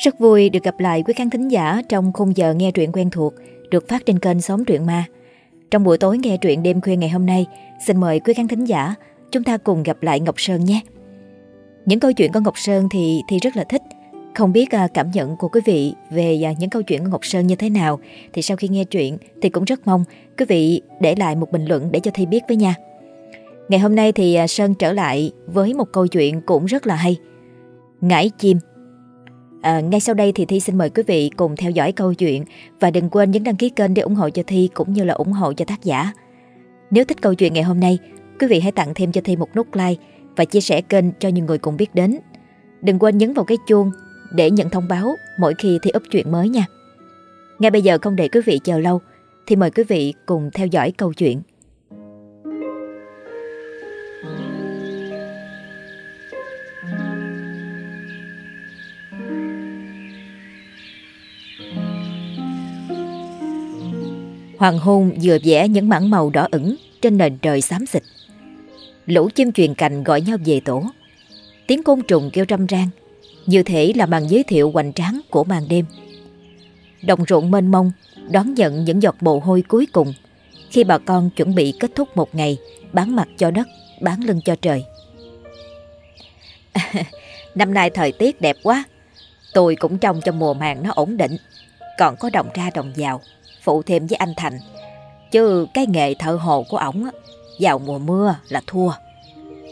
Rất vui được gặp lại quý khán thính giả trong khung giờ nghe truyện quen thuộc được phát trên kênh Sống Truyện Ma. Trong buổi tối nghe truyện đêm khuya ngày hôm nay, xin mời quý khán thính giả chúng ta cùng gặp lại Ngọc Sơn nhé. Những câu chuyện của Ngọc Sơn thì thì rất là thích. Không biết à, cảm nhận của quý vị về à, những câu chuyện của Ngọc Sơn như thế nào thì sau khi nghe truyện thì cũng rất mong quý vị để lại một bình luận để cho Thi biết với nha. Ngày hôm nay thì à, Sơn trở lại với một câu chuyện cũng rất là hay. Ngải chim À, ngay sau đây thì Thi xin mời quý vị cùng theo dõi câu chuyện và đừng quên nhấn đăng ký kênh để ủng hộ cho Thi cũng như là ủng hộ cho tác giả. Nếu thích câu chuyện ngày hôm nay, quý vị hãy tặng thêm cho Thi một nút like và chia sẻ kênh cho nhiều người cùng biết đến. Đừng quên nhấn vào cái chuông để nhận thông báo mỗi khi Thi up chuyện mới nha. Ngay bây giờ không để quý vị chờ lâu, thì mời quý vị cùng theo dõi câu chuyện. Hoàng hôn vừa vẽ những mảng màu đỏ ửng trên nền trời xám xịt. Lũ chim truyền cành gọi nhau về tổ. Tiếng côn trùng kêu râm ran, như thể là màn giới thiệu hoành tráng của màn đêm. Đồng ruộng mênh mông đón nhận những giọt mồ hôi cuối cùng khi bà con chuẩn bị kết thúc một ngày bán mặt cho đất, bán lưng cho trời. Năm nay thời tiết đẹp quá, tôi cũng trông cho mùa màng nó ổn định, còn có đồng ra đồng vào phụ thêm với anh Thành. Chứ cái nghề thợ hồ của ổng vào mùa mưa là thua.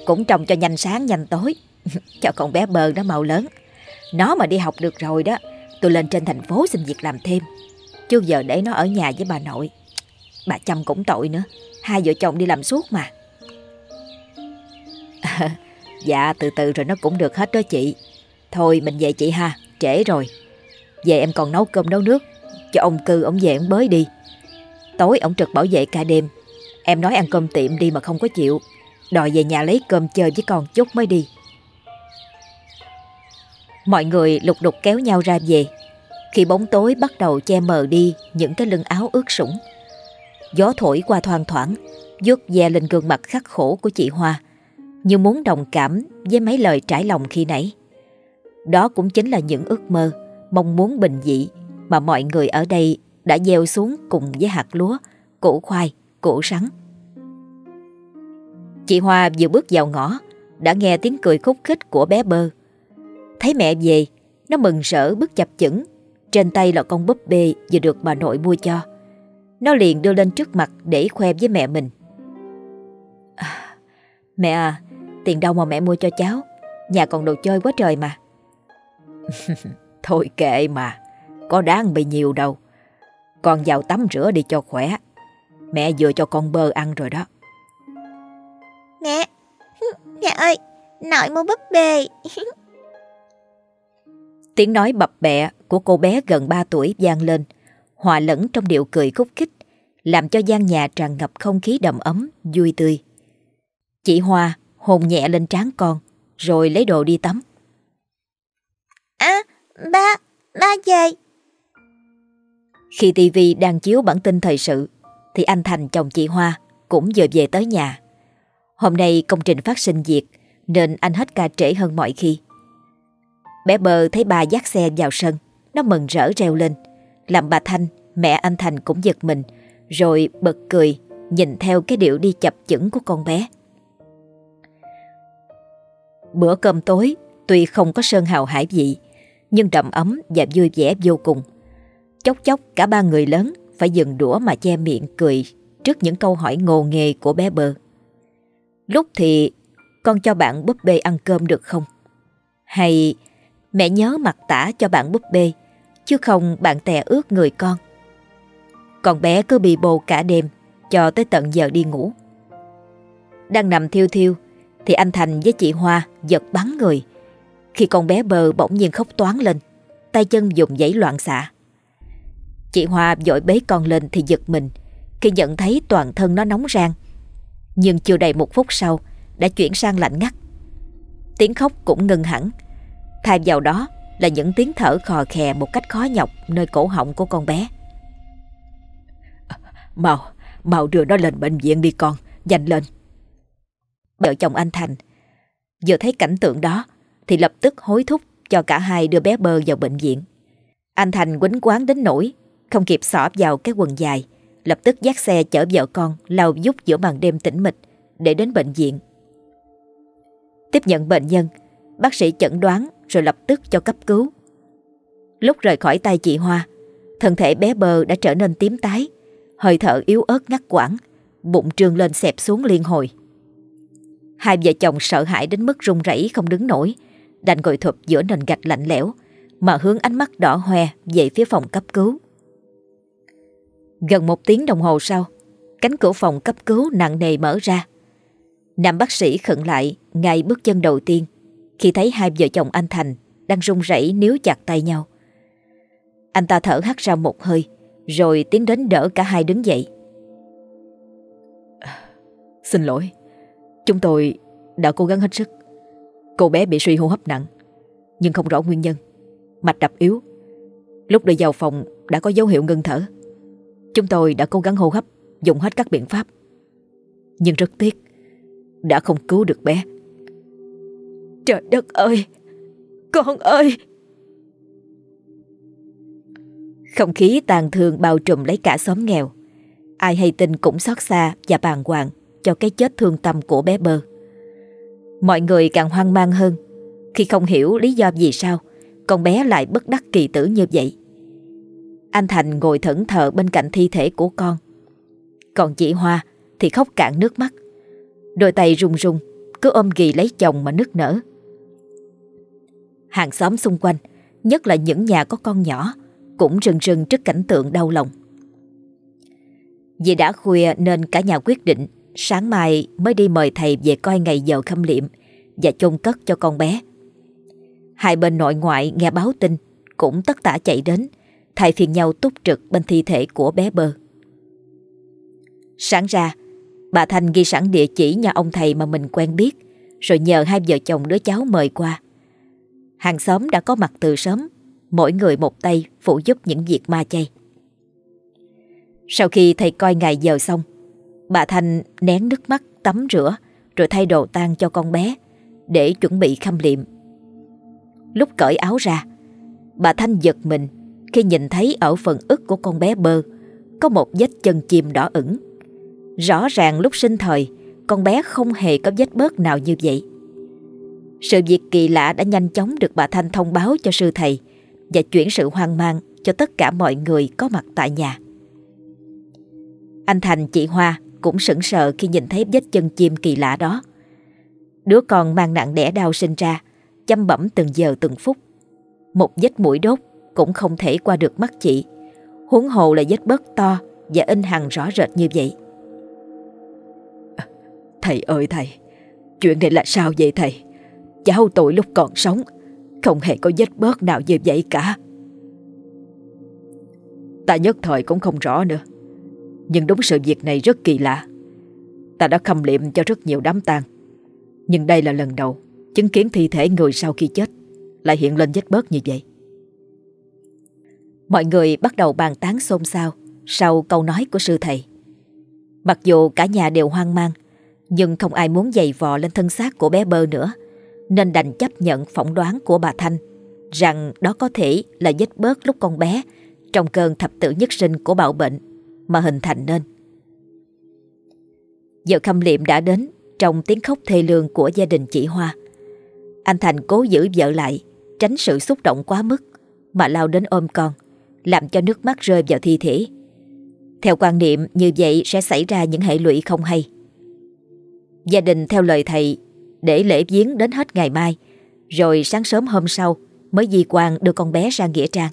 Cũng trồng cho nhanh sáng nhanh tối, cho con bé bơ nó màu lớn. Nó mà đi học được rồi đó, tôi lên trên thành phố xin việc làm thêm. Chứ giờ để nó ở nhà với bà nội. Bà chăm cũng tội nữa, hai vợ chồng đi làm suốt mà. dạ từ từ rồi nó cũng được hết đó chị. Thôi mình về chị ha, trễ rồi. Về em còn nấu cơm nấu nước cho ông cư ông về ông bới đi. Tối ông trực bảo vệ cả đêm. Em nói ăn cơm tiệm đi mà không có chịu. Đòi về nhà lấy cơm chơi với con chút mới đi. Mọi người lục đục kéo nhau ra về. Khi bóng tối bắt đầu che mờ đi Những cái lưng áo ướt sũng. Gió thổi qua thoang thoảng, vuốt ve lên gương mặt khắc khổ của chị Hoa, Như muốn đồng cảm với mấy lời trải lòng khi nãy. Đó cũng chính là những ước mơ, Mong muốn bình dị mà mọi người ở đây đã gieo xuống cùng với hạt lúa, củ khoai, củ sắn. Chị Hoa vừa bước vào ngõ, đã nghe tiếng cười khúc khích của bé bơ. Thấy mẹ về, nó mừng rỡ bước chập chững. Trên tay là con búp bê vừa được bà nội mua cho. Nó liền đưa lên trước mặt để khoe với mẹ mình. À, mẹ à, tiền đâu mà mẹ mua cho cháu? Nhà còn đồ chơi quá trời mà. Thôi kệ mà, có đáng bị nhiều đâu. Con vào tắm rửa đi cho khỏe. Mẹ vừa cho con bơ ăn rồi đó. Mẹ, mẹ ơi, nội mua búp bê. Tiếng nói bập bẹ của cô bé gần 3 tuổi vang lên, hòa lẫn trong điệu cười khúc khích, làm cho gian nhà tràn ngập không khí đầm ấm, vui tươi. Chị Hoa hôn nhẹ lên trán con, rồi lấy đồ đi tắm. À, ba, ba về. Khi TV đang chiếu bản tin thời sự thì anh Thành chồng chị Hoa cũng vừa về tới nhà. Hôm nay công trình phát sinh việc nên anh hết ca trễ hơn mọi khi. Bé bờ thấy bà dắt xe vào sân, nó mừng rỡ reo lên. Làm bà Thanh, mẹ anh Thành cũng giật mình, rồi bật cười nhìn theo cái điệu đi chập chững của con bé. Bữa cơm tối tuy không có sơn hào hải vị, nhưng đậm ấm và vui vẻ vô cùng. Chốc chốc, cả ba người lớn phải dừng đũa mà che miệng cười trước những câu hỏi ngồ nghề của bé bơ. Lúc thì con cho bạn búp bê ăn cơm được không? Hay mẹ nhớ mặc tả cho bạn búp bê, chứ không bạn tè ướt người con. Con bé cứ bị bồ cả đêm, cho tới tận giờ đi ngủ. Đang nằm thiêu thiêu, thì anh Thành với chị Hoa giật bắn người khi con bé bờ bỗng nhiên khóc toán lên, tay chân dùng giấy loạn xạ. Chị Hoa dội bế con lên thì giật mình khi nhận thấy toàn thân nó nóng rang. Nhưng chưa đầy một phút sau đã chuyển sang lạnh ngắt. Tiếng khóc cũng ngừng hẳn. Thay vào đó là những tiếng thở khò khè một cách khó nhọc nơi cổ họng của con bé. Mau, mau đưa nó lên bệnh viện đi con, nhanh lên. Vợ chồng anh Thành vừa thấy cảnh tượng đó thì lập tức hối thúc cho cả hai đưa bé bơ vào bệnh viện. Anh Thành quýnh quán đến nỗi không kịp xỏ vào cái quần dài, lập tức dắt xe chở vợ con lao dút giữa màn đêm tĩnh mịch để đến bệnh viện. Tiếp nhận bệnh nhân, bác sĩ chẩn đoán rồi lập tức cho cấp cứu. Lúc rời khỏi tay chị Hoa, thân thể bé bờ đã trở nên tím tái, hơi thở yếu ớt ngắt quãng, bụng trương lên xẹp xuống liên hồi. Hai vợ chồng sợ hãi đến mức run rẩy không đứng nổi, đành ngồi thụp giữa nền gạch lạnh lẽo, mà hướng ánh mắt đỏ hoe về phía phòng cấp cứu. Gần một tiếng đồng hồ sau, cánh cửa phòng cấp cứu nặng nề mở ra. Nam bác sĩ khẩn lại ngay bước chân đầu tiên khi thấy hai vợ chồng anh Thành đang run rẩy níu chặt tay nhau. Anh ta thở hắt ra một hơi, rồi tiến đến đỡ cả hai đứng dậy. Xin lỗi, chúng tôi đã cố gắng hết sức. Cô bé bị suy hô hấp nặng, nhưng không rõ nguyên nhân. Mạch đập yếu. Lúc đưa vào phòng đã có dấu hiệu ngưng thở. Chúng tôi đã cố gắng hô hấp, dùng hết các biện pháp. Nhưng rất tiếc, đã không cứu được bé. Trời đất ơi! Con ơi! Không khí tàn thương bao trùm lấy cả xóm nghèo. Ai hay tin cũng xót xa và bàng hoàng cho cái chết thương tâm của bé bơ. Mọi người càng hoang mang hơn khi không hiểu lý do vì sao con bé lại bất đắc kỳ tử như vậy. Anh Thành ngồi thẫn thờ bên cạnh thi thể của con. Còn chị Hoa thì khóc cạn nước mắt. Đôi tay run run, cứ ôm ghì lấy chồng mà nức nở. Hàng xóm xung quanh, nhất là những nhà có con nhỏ, cũng rừng rừng trước cảnh tượng đau lòng. Vì đã khuya nên cả nhà quyết định sáng mai mới đi mời thầy về coi ngày giờ khâm liệm và chôn cất cho con bé. Hai bên nội ngoại nghe báo tin cũng tất tả chạy đến, thay phiền nhau túc trực bên thi thể của bé bơ. Sáng ra, bà Thanh ghi sẵn địa chỉ nhà ông thầy mà mình quen biết, rồi nhờ hai vợ chồng đứa cháu mời qua. Hàng xóm đã có mặt từ sớm, mỗi người một tay phụ giúp những việc ma chay. Sau khi thầy coi ngày giờ xong, bà Thanh nén nước mắt tắm rửa rồi thay đồ tang cho con bé để chuẩn bị khâm liệm. Lúc cởi áo ra, bà Thanh giật mình khi nhìn thấy ở phần ức của con bé bơ có một vết chân chim đỏ ửng. Rõ ràng lúc sinh thời, con bé không hề có vết bớt nào như vậy. Sự việc kỳ lạ đã nhanh chóng được bà Thanh thông báo cho sư thầy và chuyển sự hoang mang cho tất cả mọi người có mặt tại nhà. Anh Thành chị Hoa cũng sững sờ khi nhìn thấy vết chân chim kỳ lạ đó. Đứa con mang nặng đẻ đau sinh ra, chăm bẩm từng giờ từng phút. Một vết mũi đốt cũng không thể qua được mắt chị, huống hồ là vết bớt to và in hằn rõ rệt như vậy. Thầy ơi thầy, chuyện này là sao vậy thầy? Cháu tôi lúc còn sống, không hề có vết bớt nào như vậy cả. Ta nhất thời cũng không rõ nữa. Nhưng đúng sự việc này rất kỳ lạ. Ta đã khâm liệm cho rất nhiều đám tang. Nhưng đây là lần đầu chứng kiến thi thể người sau khi chết lại hiện lên vết bớt như vậy. Mọi người bắt đầu bàn tán xôn xao sau câu nói của sư thầy. Mặc dù cả nhà đều hoang mang, nhưng không ai muốn giày vò lên thân xác của bé bơ nữa, nên đành chấp nhận phỏng đoán của bà Thanh rằng đó có thể là vết bớt lúc con bé trong cơn thập tử nhất sinh của bạo bệnh mà hình thành nên. Giờ khâm liệm đã đến trong tiếng khóc thê lương của gia đình chị Hoa. Anh Thành cố giữ vợ lại, tránh sự xúc động quá mức mà lao đến ôm con, làm cho nước mắt rơi vào thi thể. Theo quan niệm như vậy sẽ xảy ra những hệ lụy không hay. Gia đình theo lời thầy để lễ viếng đến hết ngày mai, rồi sáng sớm hôm sau mới di quan đưa con bé ra Nghĩa Trang.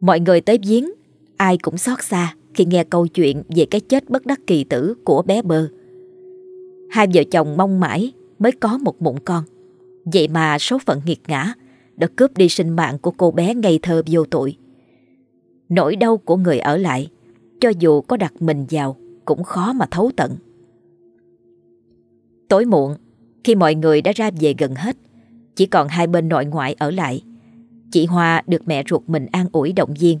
Mọi người tới viếng, ai cũng xót xa khi nghe câu chuyện về cái chết bất đắc kỳ tử của bé bơ. Hai vợ chồng mong mãi mới có một mụn con. Vậy mà số phận nghiệt ngã đã cướp đi sinh mạng của cô bé ngây thơ vô tội. Nỗi đau của người ở lại, cho dù có đặt mình vào, cũng khó mà thấu tận. Tối muộn, khi mọi người đã ra về gần hết, chỉ còn hai bên nội ngoại ở lại. Chị Hoa được mẹ ruột mình an ủi động viên,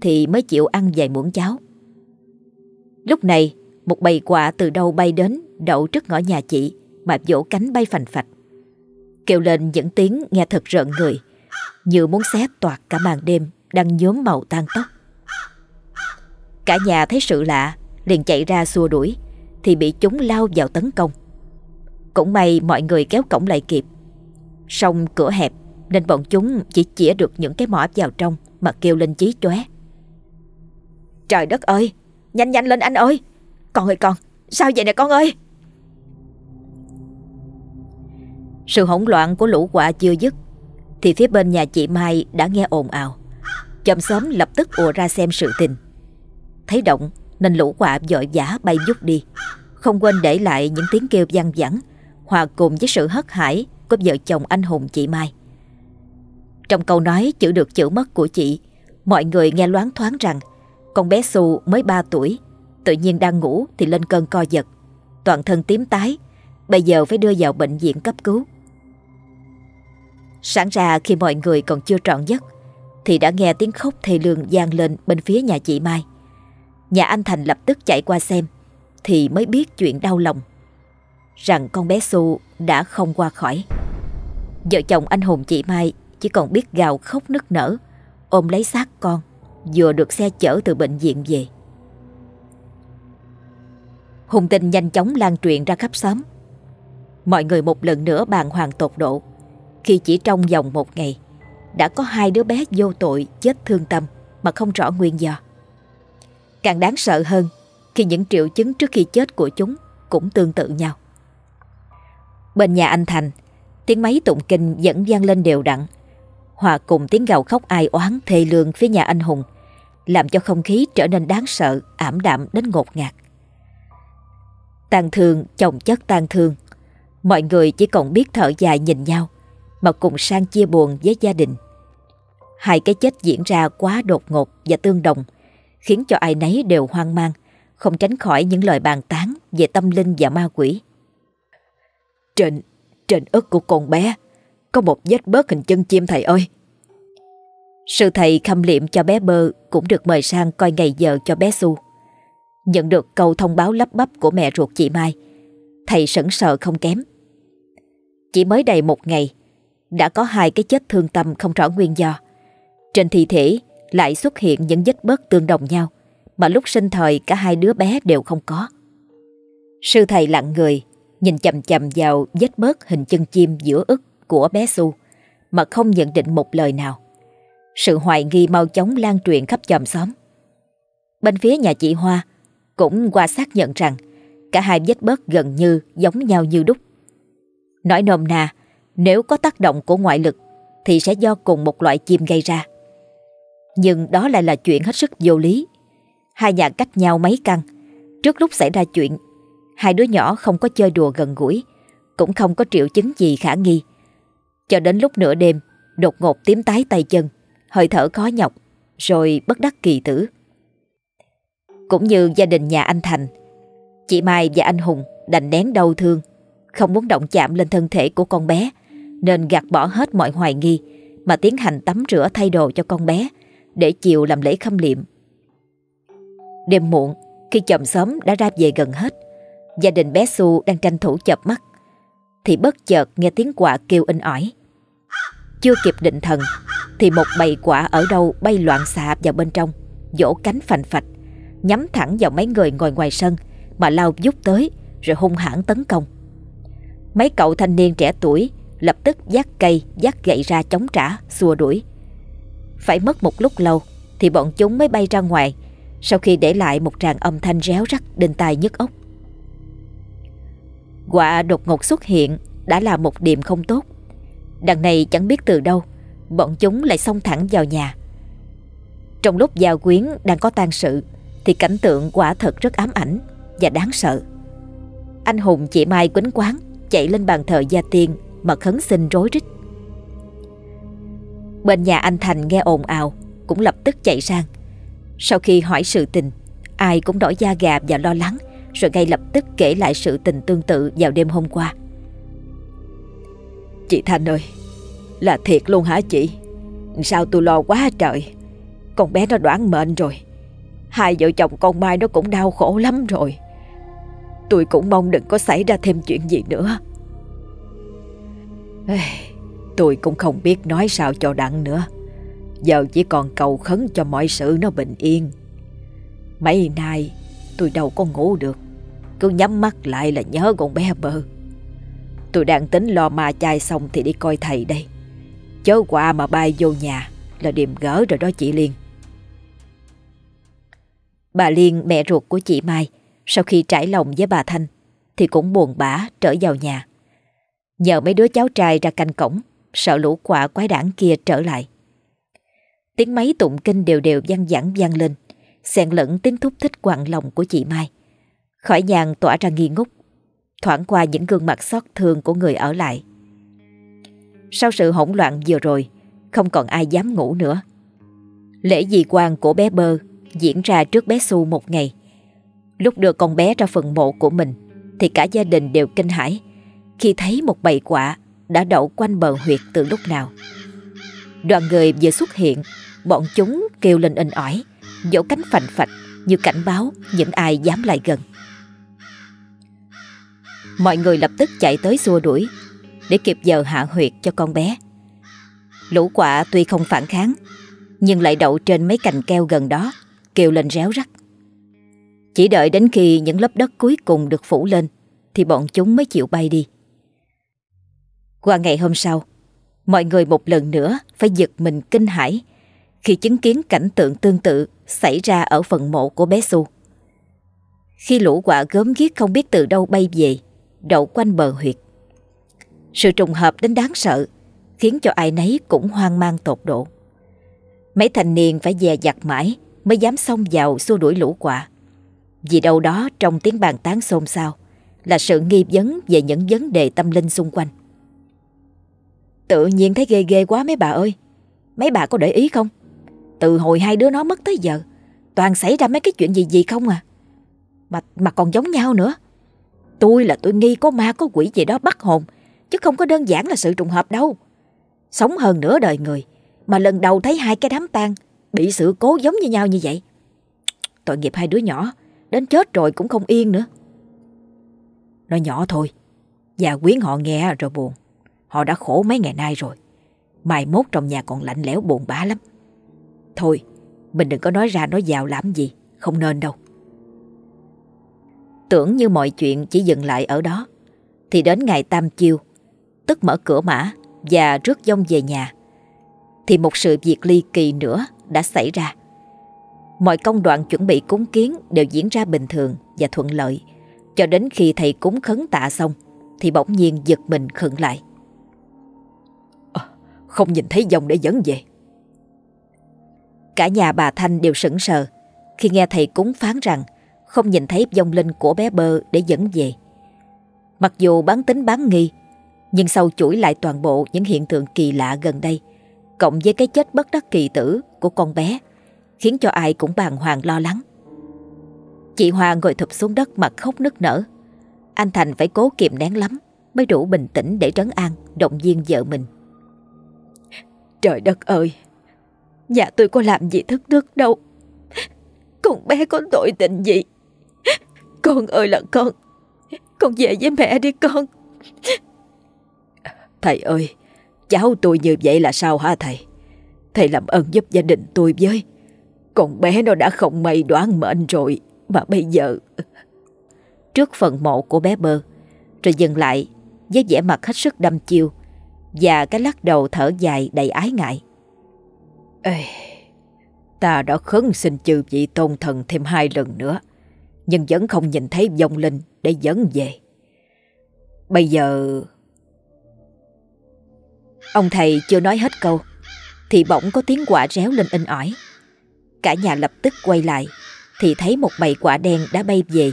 thì mới chịu ăn vài muỗng cháo. Lúc này, một bầy quạ từ đâu bay đến đậu trước ngõ nhà chị mà vỗ cánh bay phành phạch. Kêu lên những tiếng nghe thật rợn người. Như muốn xé toạc cả màn đêm Đang nhuốm màu tan tóc. Cả nhà thấy sự lạ, Liền chạy ra xua đuổi, Thì bị chúng lao vào tấn công. Cũng may mọi người kéo cổng lại kịp. Song cửa hẹp, Nên bọn chúng chỉ chĩa được những cái mỏ vào trong Mà kêu lên chí chóe. Trời đất ơi! Nhanh nhanh lên anh ơi! Con ơi con! Sao vậy nè con ơi? Sự hỗn loạn của lũ quạ chưa dứt, Thì phía bên nhà chị Mai đã nghe ồn ào. Chồng xóm lập tức ùa ra xem sự tình. Thấy động nên lũ quạ dội vã bay vút đi. Không quên để lại những tiếng kêu vang vẳng, Hòa cùng với sự hất hải Của vợ chồng anh hùng chị Mai. Trong câu nói chữ được chữ mất của chị, Mọi người nghe loáng thoáng rằng Con bé Xu mới 3 tuổi, Tự nhiên đang ngủ thì lên cơn co giật. Toàn thân tím tái, Bây giờ phải đưa vào bệnh viện cấp cứu. Sáng ra khi mọi người còn chưa trọn giấc, Thì đã nghe tiếng khóc thê lương gian lên bên phía nhà chị Mai. Nhà anh Thành lập tức chạy qua xem, Thì mới biết chuyện đau lòng, Rằng con bé Su đã không qua khỏi. Vợ chồng anh Hùng chị Mai Chỉ còn biết gào khóc nức nở, Ôm lấy xác con, Vừa được xe chở từ bệnh viện về. Hùng tin nhanh chóng lan truyền ra khắp xóm. Mọi người một lần nữa bàn hoàng tột độ. Khi chỉ trong vòng một ngày, Đã có hai đứa bé vô tội chết thương tâm Mà không rõ nguyên do. Càng đáng sợ hơn, Khi những triệu chứng trước khi chết của chúng Cũng tương tự nhau. Bên nhà anh Thành, Tiếng máy tụng kinh vẫn vang lên đều đặn. Hòa cùng tiếng gào khóc ai oán thê lương phía nhà anh Hùng, Làm cho không khí trở nên đáng sợ, Ảm đạm đến ngột ngạt. Tàn thương, chồng chất tàn thương. Mọi người chỉ còn biết thở dài nhìn nhau. Mà cùng sang chia buồn với gia đình. Hai cái chết diễn ra quá đột ngột và tương đồng Khiến cho ai nấy đều hoang mang Không tránh khỏi những lời bàn tán Về tâm linh và ma quỷ. Trên, trên ức của con bé Có một vết bớt hình chân chim thầy ơi. Sư thầy khâm liệm cho bé bơ Cũng được mời sang coi ngày giờ cho bé xu. Nhận được câu thông báo lắp bắp của mẹ ruột chị Mai Thầy sững sờ không kém. Chỉ mới đầy một ngày đã có hai cái chết thương tâm không rõ nguyên do. Trên thi thể lại xuất hiện những vết bớt tương đồng nhau Mà lúc sinh thời cả hai đứa bé đều không có. Sư thầy lặng người Nhìn chầm chầm vào vết bớt hình chân chim giữa ức của bé Su Mà không nhận định một lời nào. Sự hoài nghi mau chóng lan truyền khắp chòm xóm. Bên phía nhà chị Hoa cũng qua xác nhận rằng cả hai vết bớt gần như giống nhau như đúc. Nói nôm na, nếu có tác động của ngoại lực thì sẽ do cùng một loại chim gây ra. Nhưng đó lại là chuyện hết sức vô lý. Hai nhà cách nhau mấy căn. Trước lúc xảy ra chuyện, hai đứa nhỏ không có chơi đùa gần gũi, cũng không có triệu chứng gì khả nghi. Cho đến lúc nửa đêm, đột ngột tím tái tay chân, hơi thở khó nhọc, rồi bất đắc kỳ tử. Cũng như gia đình nhà anh Thành Chị Mai và anh Hùng đành nén đau thương Không muốn động chạm lên thân thể của con bé nên gạt bỏ hết mọi hoài nghi Mà tiến hành tắm rửa thay đồ cho con bé Để chiều làm lễ khâm liệm Đêm muộn, Khi chồng sớm đã ra về gần hết, Gia đình bé Su đang tranh thủ chợp mắt, Thì bất chợt nghe tiếng quạ kêu in ỏi Chưa kịp định thần, Thì một bầy quạ ở đâu bay loạn xạ vào bên trong, Vỗ cánh phành phạch, nhắm thẳng vào mấy người ngồi ngoài sân mà lao vút tới rồi hung hãn tấn công. Mấy cậu thanh niên trẻ tuổi lập tức giác cây, giác gậy ra chống trả, xua đuổi. Phải mất một lúc lâu thì bọn chúng mới bay ra ngoài sau khi để lại một tràng âm thanh réo rắt đinh tai nhức óc. quả đột ngột xuất hiện đã là một điểm không tốt. Đằng này chẳng biết từ đâu, bọn chúng lại xông thẳng vào nhà. Trong lúc giao quyến đang có tang sự, thì cảnh tượng quả thật rất ám ảnh và đáng sợ. Anh Hùng chị Mai quýnh quán chạy lên bàn thờ gia tiên mà khấn xin rối rít. Bên nhà anh Thành nghe ồn ào cũng lập tức chạy sang. Sau khi hỏi sự tình, ai cũng đổi da gà và lo lắng rồi ngay lập tức kể lại sự tình tương tự vào đêm hôm qua. Chị Thành ơi, là thiệt luôn hả chị? Sao tôi lo quá trời? Con bé nó đoán mệnh rồi. Hai vợ chồng con Mai nó cũng đau khổ lắm rồi Tôi cũng mong đừng có xảy ra thêm chuyện gì nữa Tôi cũng không biết nói sao cho đặng nữa. Giờ chỉ còn cầu khấn cho mọi sự nó bình yên. Mấy nay, tôi đâu có ngủ được. Cứ nhắm mắt lại là nhớ con bé bơ. Tôi đang tính lo ma chai xong thì đi coi thầy đây. Chớ qua mà bay vô nhà Là điềm gỡ rồi đó chị Liên. Bà Liên, mẹ ruột của chị Mai, Sau khi trải lòng với bà Thanh Thì cũng buồn bã trở vào nhà. Nhờ mấy đứa cháu trai ra canh cổng, Sợ lũ quạ quái đảng kia trở lại. Tiếng máy tụng kinh đều đều vang vẳng vang lên, xen lẫn tiếng thúc thích quặn lòng của chị Mai. Khỏi nhàn tỏa ra nghi ngút, Thoảng qua những gương mặt xót thương của người ở lại. Sau sự hỗn loạn vừa rồi, Không còn ai dám ngủ nữa. Lễ dì quan của bé Bơ diễn ra trước bé Su một ngày. Lúc đưa con bé ra phần mộ của mình, thì cả gia đình đều kinh hãi khi thấy một bầy quạ đã đậu quanh bờ huyệt từ lúc nào. Đoàn người vừa xuất hiện, bọn chúng kêu lên inh ỏi, vỗ cánh phành phạch như cảnh báo những ai dám lại gần. Mọi người lập tức chạy tới xua đuổi để kịp giờ hạ huyệt cho con bé. Lũ quạ tuy không phản kháng nhưng lại đậu trên mấy cành keo gần đó kêu lên réo rắt. Chỉ đợi đến khi những lớp đất cuối cùng được phủ lên thì bọn chúng mới chịu bay đi. Qua ngày hôm sau, mọi người một lần nữa phải giật mình kinh hãi khi chứng kiến cảnh tượng tương tự xảy ra ở phần mộ của bé Su. Khi lũ quả gớm ghiếc không biết từ đâu bay về, đậu quanh bờ huyệt. Sự trùng hợp đến đáng sợ khiến cho ai nấy cũng hoang mang tột độ. Mấy thanh niên phải dè dặt mãi mới dám xông vào xua đuổi lũ quạ. Vì đâu đó trong tiếng bàn tán xôn xao là sự nghi vấn về những vấn đề tâm linh xung quanh. Tự nhiên thấy ghê ghê quá mấy bà ơi. Mấy bà có để ý không? Từ hồi hai đứa nó mất tới giờ, toàn xảy ra mấy cái chuyện gì gì không à. Mà, mà còn giống nhau nữa. Tôi là tôi nghi có ma có quỷ gì đó bắt hồn, chứ không có đơn giản là sự trùng hợp đâu. Sống hơn nửa đời người, mà lần đầu thấy hai cái đám tang Bị sự cố giống như nhau như vậy Tội nghiệp hai đứa nhỏ Đến chết rồi cũng không yên nữa Nó nhỏ thôi Già quyến họ nghe rồi buồn Họ đã khổ mấy ngày nay rồi Mai mốt trong nhà còn lạnh lẽo buồn bã lắm Thôi Mình đừng có nói ra nói vào làm gì Không nên đâu Tưởng như mọi chuyện chỉ dừng lại ở đó Thì đến ngày tam chiêu Tức mở cửa mã Và rước dông về nhà Thì một sự việc ly kỳ nữa đã xảy ra. Mọi công đoạn chuẩn bị cúng kiến đều diễn ra bình thường và thuận lợi, cho đến khi thầy cúng khấn tạ xong thì bỗng nhiên giật mình khựng lại. Không nhìn thấy dòng để dẫn về. Cả nhà bà Thanh đều sững sờ khi nghe thầy cúng phán rằng không nhìn thấy dòng linh của bé bơ để dẫn về. Mặc dù bán tính bán nghi, nhưng sau chuỗi lại toàn bộ những hiện tượng kỳ lạ gần đây, cộng với cái chết bất đắc kỳ tử của con bé khiến cho ai cũng bàng hoàng lo lắng. Chị Hoa ngồi thụp xuống đất mặt khóc nức nở. Anh Thành phải cố kiềm nén lắm mới đủ bình tĩnh để trấn an, động viên vợ mình. Trời đất ơi, nhà tôi có làm gì thất đức đâu. Con bé có tội tình gì? Con ơi là con, con về với mẹ đi con. Thầy ơi, cháu tôi như vậy là sao hả thầy? Thầy làm ơn giúp gia đình tôi với. Con bé nó đã không may đoán mệnh rồi. Mà bây giờ... Trước phần mộ của bé bơ, rồi dừng lại với vẻ mặt hết sức đâm chiêu và cái lắc đầu thở dài đầy ái ngại. Ê, ta đã khấn xin chư vị tôn thần thêm hai lần nữa, nhưng vẫn không nhìn thấy vong linh để dẫn về. Bây giờ... Ông thầy chưa nói hết câu thì bỗng có tiếng quả réo lên in ỏi. Cả nhà lập tức quay lại thì thấy một bầy quả đen đã bay về,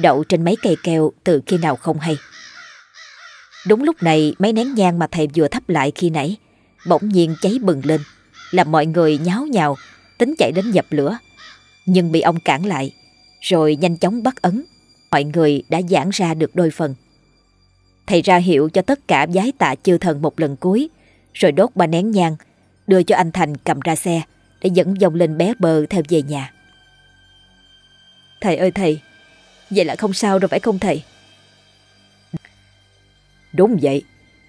đậu trên mấy cây keo từ khi nào không hay. Đúng lúc này mấy nén nhang mà thầy vừa thắp lại khi nãy bỗng nhiên cháy bừng lên, làm mọi người nháo nhào, tính chạy đến dập lửa. Nhưng bị ông cản lại, rồi nhanh chóng bắt ấn. Mọi người đã giãn ra được đôi phần. Thầy ra hiệu cho tất cả giái tạ chư thần một lần cuối, rồi đốt ba nén nhang đưa cho anh Thành cầm ra xe để dẫn dòng lên bé bờ theo về nhà. Thầy ơi thầy, vậy là không sao rồi phải không thầy? Đúng vậy,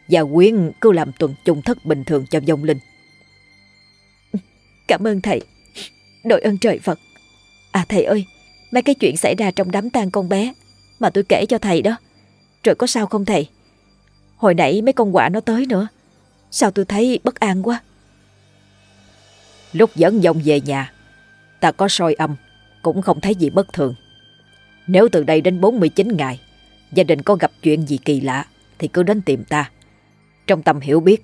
Và Quyến cứ làm tuần chung thất bình thường cho vong linh. Cảm ơn thầy. Đội ơn trời Phật. À thầy ơi Mấy cái chuyện xảy ra trong đám tang con bé Mà tôi kể cho thầy đó. Rồi có sao không thầy? Hồi nãy mấy con quả nó tới nữa. Sao tôi thấy bất an quá? Lúc dẫn dòng về nhà Ta có soi âm Cũng không thấy gì bất thường. Nếu từ đây đến 49 ngày Gia đình có gặp chuyện gì kỳ lạ thì cứ đến tìm ta. Trong tâm hiểu biết,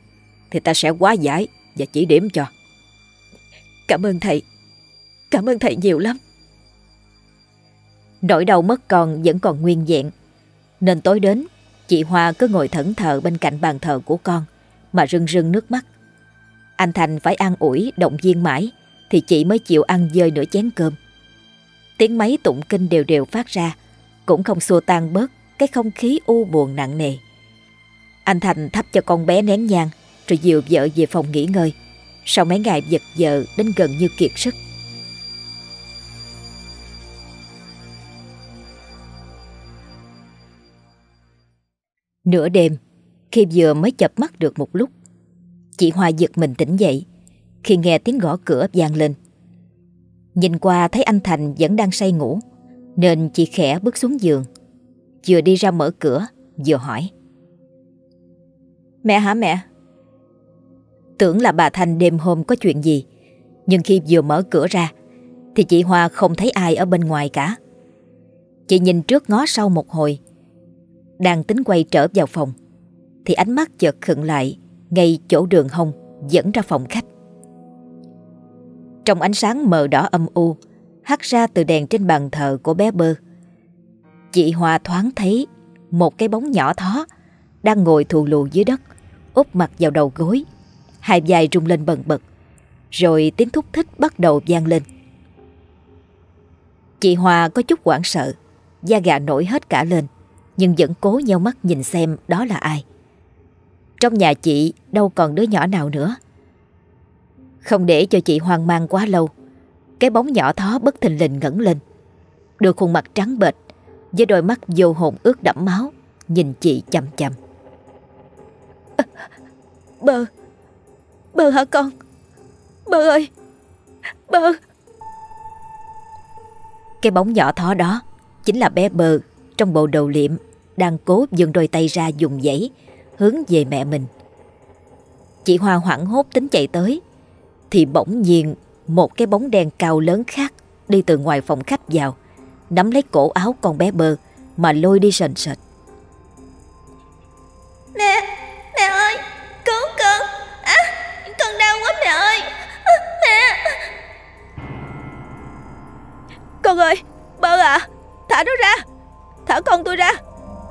Thì ta sẽ quá giải và chỉ điểm cho. Cảm ơn thầy. Cảm ơn thầy nhiều lắm. Nỗi đau mất con vẫn còn nguyên vẹn. Nên tối đến, Chị Hoa cứ ngồi thẫn thờ bên cạnh bàn thờ của con, Mà rưng rưng nước mắt. Anh Thành phải an ủi, động viên mãi, Thì chị mới chịu ăn dơi nửa chén cơm. Tiếng máy tụng kinh đều đều phát ra, Cũng không xua tan bớt Cái không khí u buồn nặng nề. Anh Thành thắp cho con bé nén nhang Rồi dìu vợ về phòng nghỉ ngơi Sau mấy ngày giật vợ đến gần như kiệt sức Nửa đêm, khi vừa mới chập mắt được một lúc, chị Hoa giật mình tỉnh dậy khi nghe tiếng gõ cửa vang lên. Nhìn qua thấy anh Thành vẫn đang say ngủ, nên chị khẽ bước xuống giường. Vừa đi ra mở cửa, vừa hỏi. Mẹ hả mẹ? Tưởng là bà Thanh đêm hôm có chuyện gì, nhưng khi vừa mở cửa ra, thì chị Hoa không thấy ai ở bên ngoài cả. Chị nhìn trước ngó sau một hồi, đang tính quay trở vào phòng Thì ánh mắt chợt khựng lại Ngay chỗ đường hông Dẫn ra phòng khách Trong ánh sáng mờ đỏ âm u Hắt ra từ đèn trên bàn thờ của bé bơ Chị Hoa thoáng thấy Một cái bóng nhỏ thó Đang ngồi thù lù dưới đất Úp mặt vào đầu gối Hai vai rung lên bần bật Rồi tiếng thúc thích bắt đầu vang lên Chị Hoa có chút hoảng sợ Da gà nổi hết cả lên nhưng vẫn cố nhau mắt nhìn xem đó là ai. Trong nhà chị đâu còn đứa nhỏ nào nữa. Không để cho chị hoang mang quá lâu, cái bóng nhỏ thó bất thình lình ngẩng lên. Đưa khuôn mặt trắng bệch với đôi mắt vô hồn ướt đẫm máu, nhìn chị chầm chầm Bơ, bơ hả con? Bơ ơi, bơ. Cái bóng nhỏ thó đó chính là bé bơ trong bộ đầu liệm đang cố dừng đôi tay ra dùng giấy hướng về mẹ mình. Chị Hoa hoảng hốt tính chạy tới thì bỗng nhiên một cái bóng đen cao lớn khác đi từ ngoài phòng khách vào nắm lấy cổ áo con bé bơ mà lôi đi sần sệt. Mẹ, mẹ ơi, cứu con, à, con đau quá mẹ ơi, à, mẹ. Con ơi, bơ à, thả nó ra. Thả con tôi ra.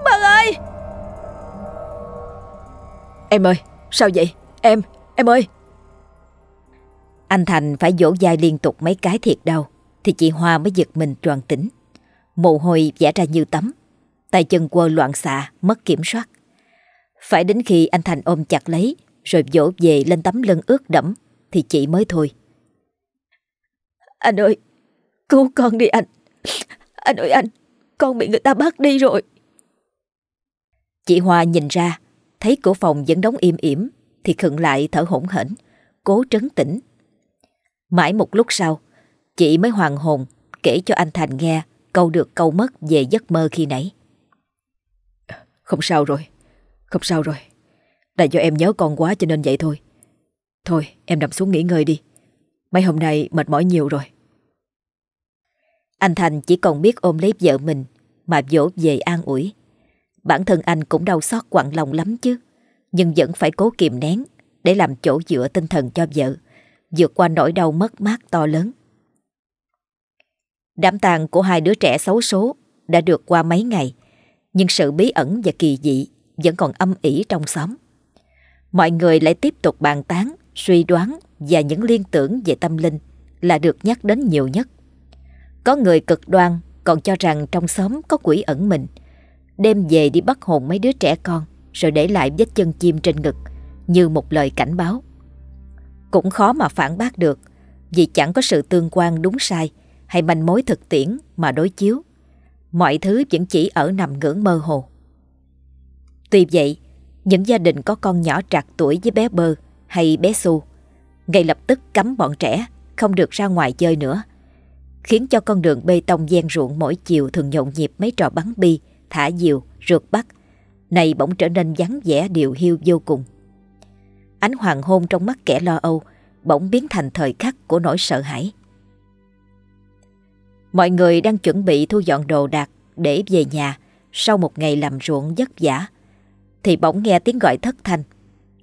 Bơ ơi. Em ơi sao vậy? Em em ơi. Anh Thành phải vỗ vai liên tục mấy cái thiệt đau Thì chị Hoa mới giật mình tròn tỉnh. Mồ hôi vẽ ra như tắm Tay chân quơ loạn xạ Mất kiểm soát. Phải đến khi anh Thành ôm chặt lấy Rồi vỗ về lên tấm lưng ướt đẫm Thì chị mới thôi Anh ơi Cứu con đi anh Anh ơi anh con bị người ta bắt đi rồi. Chị Hoa nhìn ra, thấy cửa phòng vẫn đóng im ỉm, thì khựng lại thở hổn hển, cố trấn tĩnh. Mãi một lúc sau, chị mới hoàng hồn kể cho anh Thành nghe câu được câu mất về giấc mơ khi nãy. Không sao rồi, không sao rồi. Là do em nhớ con quá cho nên vậy thôi. Thôi, em nằm xuống nghỉ ngơi đi. Mấy hôm nay mệt mỏi nhiều rồi. Anh Thành chỉ còn biết ôm lấy vợ mình mà dỗ về an ủi. Bản thân anh cũng đau xót quặn lòng lắm chứ, nhưng vẫn phải cố kìm nén để làm chỗ dựa tinh thần cho vợ, vượt qua nỗi đau mất mát to lớn. Đám tang của hai đứa trẻ xấu số đã được qua mấy ngày, nhưng sự bí ẩn và kỳ dị vẫn còn âm ỉ trong xóm. Mọi người lại tiếp tục bàn tán, suy đoán và những liên tưởng về tâm linh là được nhắc đến nhiều nhất. Có người cực đoan còn cho rằng trong xóm có quỷ ẩn mình, đem về đi bắt hồn mấy đứa trẻ con rồi để lại vết chân chim trên ngực như một lời cảnh báo. Cũng khó mà phản bác được vì chẳng có sự tương quan đúng sai hay manh mối thực tiễn mà đối chiếu. Mọi thứ vẫn chỉ ở nằm ngưỡng mơ hồ. Tuy vậy, Những gia đình có con nhỏ trạc tuổi với bé Bơ hay bé xu ngay lập tức cấm bọn trẻ không được ra ngoài chơi nữa khiến cho con đường bê tông gian ruộng mỗi chiều thường nhộn nhịp mấy trò bắn bi, thả diều, rượt bắt, này bỗng trở nên vắng vẻ điều hiu vô cùng. Ánh hoàng hôn trong mắt kẻ lo âu bỗng biến thành thời khắc của nỗi sợ hãi. Mọi người đang chuẩn bị thu dọn đồ đạc để về nhà sau một ngày làm ruộng vất vả, thì bỗng nghe tiếng gọi thất thanh.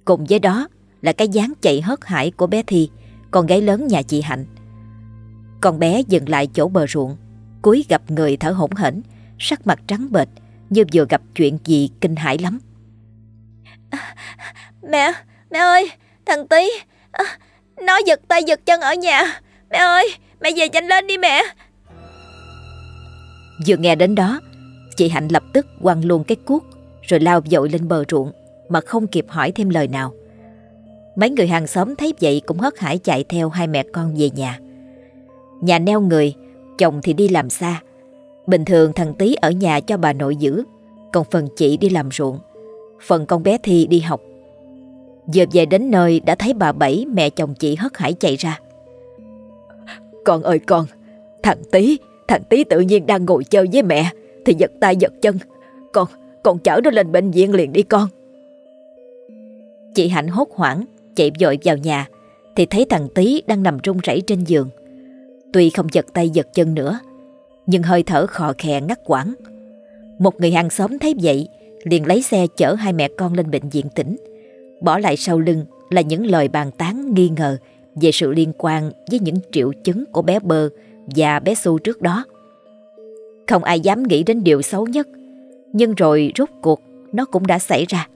Cùng với đó là cái dáng chạy hớt hải của bé Thi, con gái lớn nhà chị Hạnh. Con bé dừng lại chỗ bờ ruộng, cúi gặp người thở hổn hển, sắc mặt trắng bệch như vừa gặp chuyện gì kinh hãi lắm. À, mẹ, mẹ ơi, thằng Tí, à, nó giật tay giật chân ở nhà. Mẹ ơi, mẹ về nhanh lên đi mẹ. Vừa nghe đến đó, chị Hạnh lập tức quăng luôn cái cuốc rồi lao dội lên bờ ruộng mà không kịp hỏi thêm lời nào. Mấy người hàng xóm thấy vậy cũng hớt hải chạy theo hai mẹ con về nhà. Nhà neo người, chồng thì đi làm xa. Bình thường thằng Tý ở nhà cho bà nội giữ, còn phần chị đi làm ruộng. Phần con bé Thi đi học. Giờ về đến nơi đã thấy bà Bảy mẹ chồng chị hớt hải chạy ra. Con ơi con, thằng Tý, thằng Tý tự nhiên đang ngồi chơi với mẹ thì giật tay giật chân. Con, con chở nó lên bệnh viện liền đi con. Chị Hạnh hốt hoảng, chạy vội vào nhà, thì thấy thằng Tý đang nằm run rẩy trên giường. Tuy không giật tay giật chân nữa, Nhưng hơi thở khò khè ngắt quãng Một người hàng xóm thấy vậy, liền lấy xe chở hai mẹ con lên bệnh viện tỉnh Bỏ lại sau lưng là những lời bàn tán nghi ngờ Về sự liên quan với những triệu chứng của bé Bơ và bé Su trước đó Không ai dám nghĩ đến điều xấu nhất nhưng rồi rốt cuộc, nó cũng đã xảy ra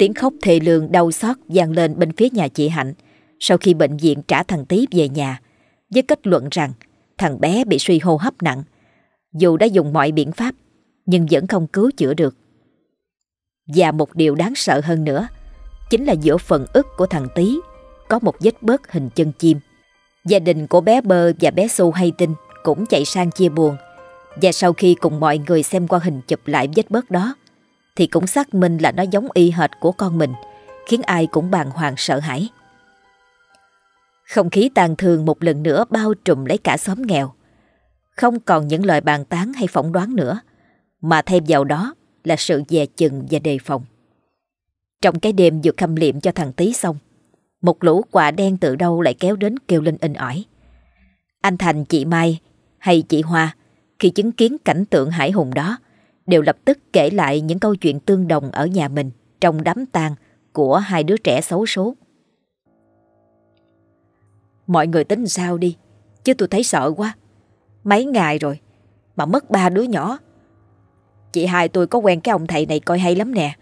Tiếng khóc thề lường đau xót vang lên bên phía nhà chị Hạnh sau khi bệnh viện trả thằng Tí về nhà, với kết luận rằng thằng bé bị suy hô hấp nặng. Dù đã dùng mọi biện pháp, nhưng vẫn không cứu chữa được. Và một điều đáng sợ hơn nữa, chính là giữa phần ức của thằng Tí có một vết bớt hình chân chim. Gia đình của bé Bơ và bé xu hay tin cũng chạy sang chia buồn và sau khi cùng mọi người xem qua hình chụp lại vết bớt đó thì cũng xác minh là nó giống y hệt của con mình khiến ai cũng bàng hoàng sợ hãi. Không khí tàn thường một lần nữa bao trùm lấy cả xóm nghèo. Không còn những lời bàn tán hay phỏng đoán nữa, mà thêm vào đó là sự dè chừng và đề phòng. Trong cái đêm vừa khâm liệm cho thằng Tý xong, một lũ quả đen từ đâu lại kéo đến kêu lên in ỏi. Anh Thành, chị Mai hay chị Hoa khi chứng kiến cảnh tượng hải hùng đó, đều lập tức kể lại những câu chuyện tương đồng ở nhà mình, trong đám tang của hai đứa trẻ xấu số. Mọi người tính sao đi, Chứ tôi thấy sợ quá. Mấy ngày rồi Mà mất ba đứa nhỏ. Chị hai tôi có quen cái ông thầy này coi hay lắm nè.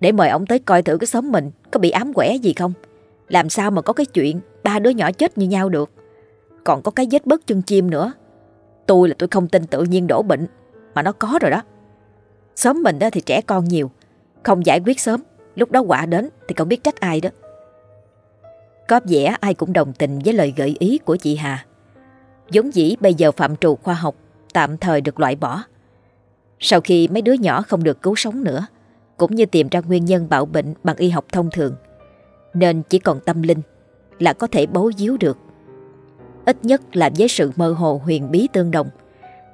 Để mời ông tới coi thử cái xóm mình Có bị ám quẻ gì không? Làm sao mà có cái chuyện Ba đứa nhỏ chết như nhau được? Còn có cái vết bớt chân chim nữa. Tôi là tôi không tin tự nhiên đổ bệnh Mà nó có rồi đó sớm mình đó thì trẻ con nhiều Không giải quyết sớm Lúc đó quả đến thì không biết trách ai đó có vẻ ai cũng đồng tình với lời gợi ý của chị Hà. Giống dĩ bây giờ phạm trù khoa học tạm thời được loại bỏ. Sau khi mấy đứa nhỏ không được cứu sống nữa, cũng như tìm ra nguyên nhân bạo bệnh bằng y học thông thường, nên chỉ còn tâm linh là có thể bấu díu được. Ít nhất là với sự mơ hồ huyền bí tương đồng,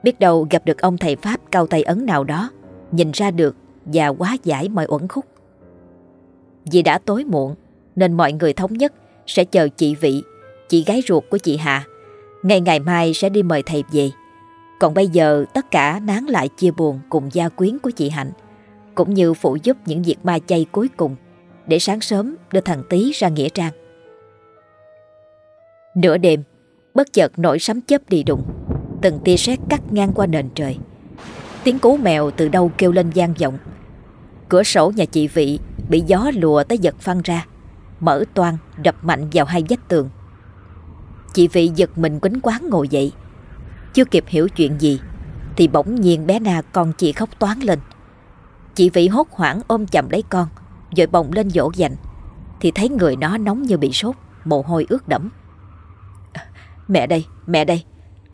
biết đâu gặp được ông thầy Pháp cao tay ấn nào đó, nhìn ra được và hóa giải mọi uẩn khúc. Vì đã tối muộn, nên mọi người thống nhất sẽ chờ chị Vị, chị gái ruột của chị Hà. Ngày ngày mai sẽ đi mời thầy về. Còn bây giờ tất cả nán lại chia buồn cùng gia quyến của chị Hạnh, cũng như phụ giúp những việc ma chay cuối cùng để sáng sớm đưa thằng Tý ra Nghĩa Trang. Nửa đêm, bất chợt nổi sấm chớp đi đụng, từng tia sét cắt ngang qua nền trời. Tiếng cú mèo từ đâu kêu lên gian vọng. Cửa sổ nhà chị Vị bị gió lùa tới giật phăng ra mở toan đập mạnh vào hai vách tường. Chị Vị giật mình quýnh quán ngồi dậy. Chưa kịp hiểu chuyện gì thì bỗng nhiên bé Na con chị khóc toán lên. Chị Vị hốt hoảng ôm chầm lấy con rồi bồng lên dỗ dành thì thấy người nó nóng như bị sốt mồ hôi ướt đẫm. Mẹ đây, mẹ đây,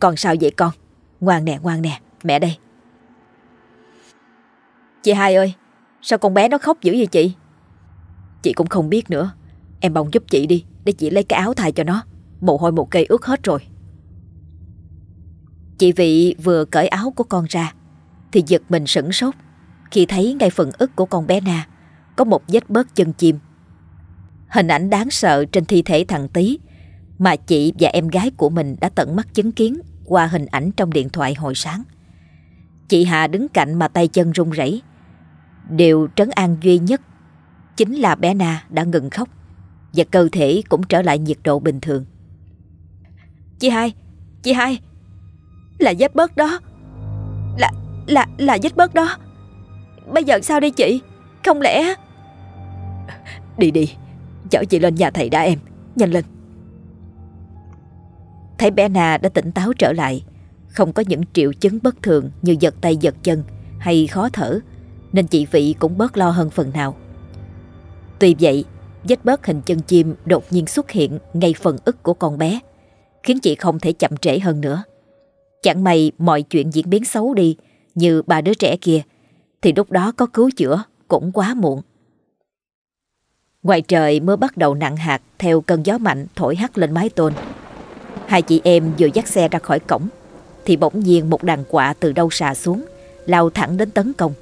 con sao vậy con? Ngoan nè, ngoan nè, mẹ đây. Chị hai ơi, Sao con bé nó khóc dữ vậy chị? Chị cũng không biết nữa. Em bồng giúp chị đi Để chị lấy cái áo thay cho nó. Mồ hôi một cây ướt hết rồi. Chị Vị vừa cởi áo của con ra Thì giật mình sửng sốt Khi thấy ngay phần ức của con bé Na Có một vết bớt chân chim. Hình ảnh đáng sợ trên thi thể thằng Tý mà chị và em gái của mình đã tận mắt chứng kiến Qua hình ảnh trong điện thoại hồi sáng Chị Hà đứng cạnh mà tay chân run rẩy. Điều trấn an duy nhất chính là bé Na đã ngừng khóc và cơ thể cũng trở lại nhiệt độ bình thường. Chị hai, chị hai, là vết bớt đó. Là, là, là vết bớt đó. Bây giờ sao đi chị? Không lẽ... Đi đi, chở chị lên nhà thầy đã em, nhanh lên. Thấy bé Na đã tỉnh táo trở lại, không có những triệu chứng bất thường như giật tay giật chân hay khó thở, nên chị Vị cũng bớt lo hơn phần nào. Tuy vậy, vết bớt hình chân chim đột nhiên xuất hiện ngay phần ức của con bé, khiến chị không thể chậm trễ hơn nữa. Chẳng may mọi chuyện diễn biến xấu đi như ba đứa trẻ kia, thì lúc đó có cứu chữa cũng quá muộn. Ngoài trời mưa bắt đầu nặng hạt theo cơn gió mạnh thổi hắt lên mái tôn. Hai chị em vừa dắt xe ra khỏi cổng thì bỗng nhiên một đàn quạ từ đâu xà xuống, lao thẳng đến tấn công.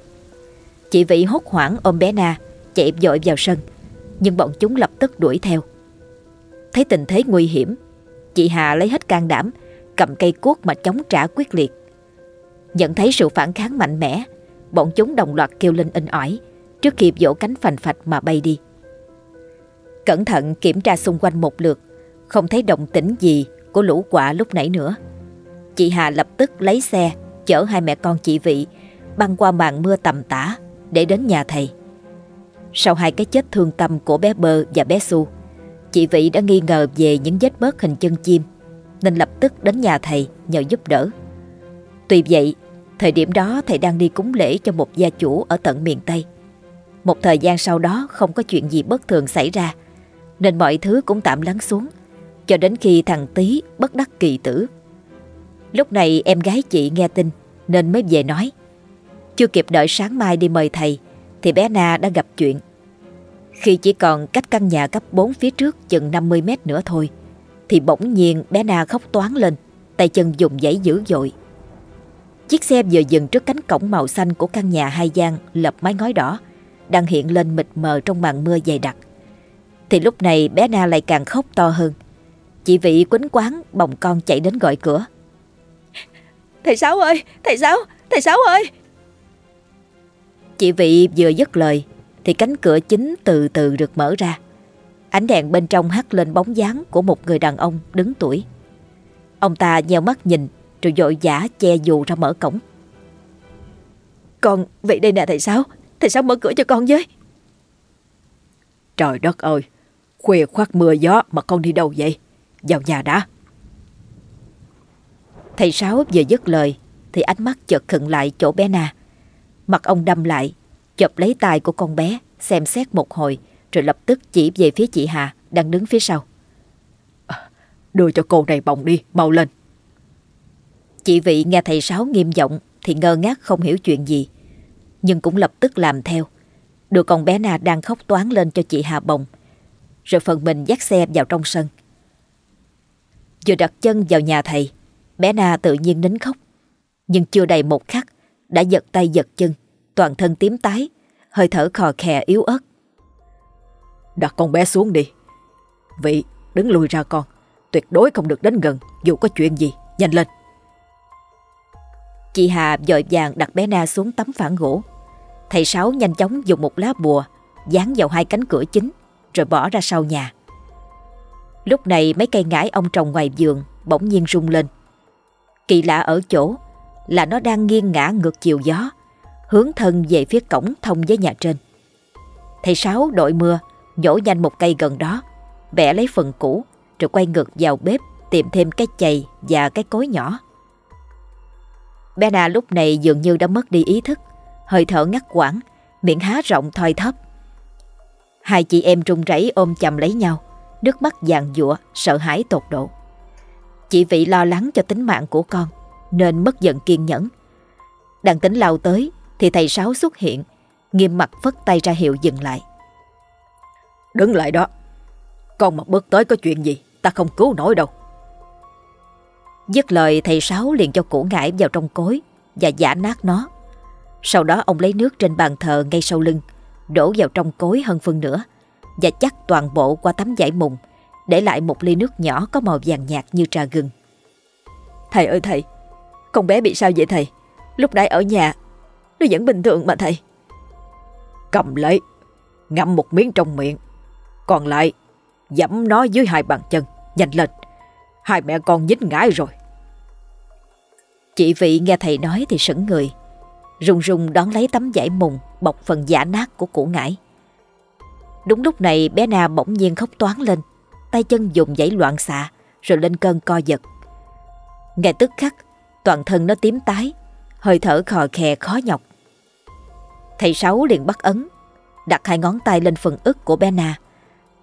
Chị Vị hốt hoảng ôm bé Na, chạy dội vào sân, nhưng bọn chúng lập tức đuổi theo. Thấy tình thế nguy hiểm, chị Hà lấy hết can đảm, cầm cây cuốc mà chống trả quyết liệt. Nhận thấy sự phản kháng mạnh mẽ, bọn chúng đồng loạt kêu lên in ỏi, trước khi vỗ cánh phành phạch mà bay đi. Cẩn thận kiểm tra xung quanh một lượt, không thấy động tĩnh gì của lũ quạ lúc nãy nữa. Chị Hà lập tức lấy xe chở hai mẹ con chị Vị băng qua màn mưa tầm tã để đến nhà thầy. Sau hai cái chết thương tâm của bé Bơ và bé Su, chị Vị đã nghi ngờ về những vết bớt hình chân chim nên lập tức đến nhà thầy nhờ giúp đỡ. Tuy vậy, thời điểm đó thầy đang đi cúng lễ cho một gia chủ ở tận miền Tây. Một thời gian sau đó không có chuyện gì bất thường xảy ra nên mọi thứ cũng tạm lắng xuống cho đến khi thằng Tý bất đắc kỳ tử. Lúc này em gái chị nghe tin nên mới về nói. Chưa kịp đợi sáng mai đi mời thầy thì bé Na đã gặp chuyện. Khi chỉ còn cách căn nhà cấp 4 phía trước chừng 50 mét nữa thôi thì bỗng nhiên bé Na khóc toán lên, tay chân dùng giấy dữ dội. Chiếc xe vừa dừng trước cánh cổng màu xanh của căn nhà hai gian lập mái ngói đỏ đang hiện lên mịt mờ trong màn mưa dày đặc. Thì lúc này bé Na lại càng khóc to hơn. Chị Vị quýnh quán bồng con chạy đến gọi cửa. Thầy Sáu ơi, thầy Sáu, thầy Sáu ơi. Chị Vị vừa dứt lời thì cánh cửa chính từ từ được mở ra. Ánh đèn bên trong hắt lên bóng dáng của một người đàn ông đứng tuổi. Ông ta nheo mắt nhìn rồi dội giả che dù ra mở cổng. Con, vậy đây nè thầy Sáu, thầy Sáu mở cửa cho con với. Trời đất ơi, khuya khoát mưa gió mà con đi đâu vậy? Vào nhà đã. Thầy Sáu vừa dứt lời thì ánh mắt chợt khựng lại chỗ bé Na. Mặt ông đâm lại, chụp lấy tay của con bé, xem xét một hồi rồi lập tức chỉ về phía chị Hà đang đứng phía sau. À, đưa cho cô này bồng đi, mau lên. Chị Vị nghe thầy Sáu nghiêm giọng thì ngơ ngác không hiểu chuyện gì. Nhưng cũng lập tức làm theo. Đưa con bé Na đang khóc toán lên cho chị Hà bồng. Rồi phần mình dắt xe vào trong sân. Vừa đặt chân vào nhà thầy, bé Na tự nhiên nín khóc. Nhưng chưa đầy một khắc, đã giật tay giật chân, toàn thân tím tái, hơi thở khò khè yếu ớt. Đặt con bé xuống đi. Vị, đứng lùi ra con. Tuyệt đối không được đến gần, dù có chuyện gì, nhanh lên. Chị Hà dội vàng đặt bé Na xuống tấm phản gỗ. Thầy Sáu nhanh chóng dùng một lá bùa dán vào hai cánh cửa chính rồi bỏ ra sau nhà. Lúc này mấy cây ngải ông trồng ngoài vườn bỗng nhiên rung lên. Kỳ lạ ở chỗ là nó đang nghiêng ngã ngược chiều gió, hướng thân về phía cổng thông với nhà trên. Thầy Sáu đội mưa, nhổ nhanh một cây gần đó, bẻ lấy phần cũ, rồi quay ngược vào bếp tìm thêm cái chày và cái cối nhỏ. Bé Na lúc này dường như đã mất đi ý thức, hơi thở ngắt quãng, miệng há rộng thoi thấp. Hai chị em run rẩy ôm chầm lấy nhau, nước mắt vàng dụa, sợ hãi tột độ. Chị Vị lo lắng cho tính mạng của con, nên mất dần kiên nhẫn. Đang tính lao tới thì thầy Sáu xuất hiện, Nghiêm mặt phất tay ra hiệu dừng lại. Đứng lại đó. Con mà bước tới có chuyện gì Ta không cứu nổi đâu. Dứt lời thầy Sáu liền cho củ ngải vào trong cối Và giả nát nó. Sau đó ông lấy nước trên bàn thờ ngay sau lưng Đổ vào trong cối hơn phân nữa Và chắc toàn bộ qua tấm vải mùng Để lại một ly nước nhỏ có màu vàng nhạt như trà gừng. Thầy ơi thầy Con bé bị sao vậy thầy? Lúc nãy ở nhà Nó vẫn bình thường mà thầy. Cầm lấy Ngậm một miếng trong miệng Còn lại Dẫm nó dưới hai bàn chân Nhanh lên. Hai mẹ con dính ngãi rồi. Chị Vị nghe thầy nói thì sững người Rung rung đón lấy tấm vải mùng Bọc phần giả nát của củ ngải Đúng lúc này, bé Na bỗng nhiên khóc toán lên. Tay chân dùng dãy loạn xạ, Rồi lên cơn co giật. Ngay tức khắc, Toàn thân nó tím tái, Hơi thở khò khè khó nhọc. Thầy Sáu liền bắt ấn, Đặt hai ngón tay lên phần ức của bé Na.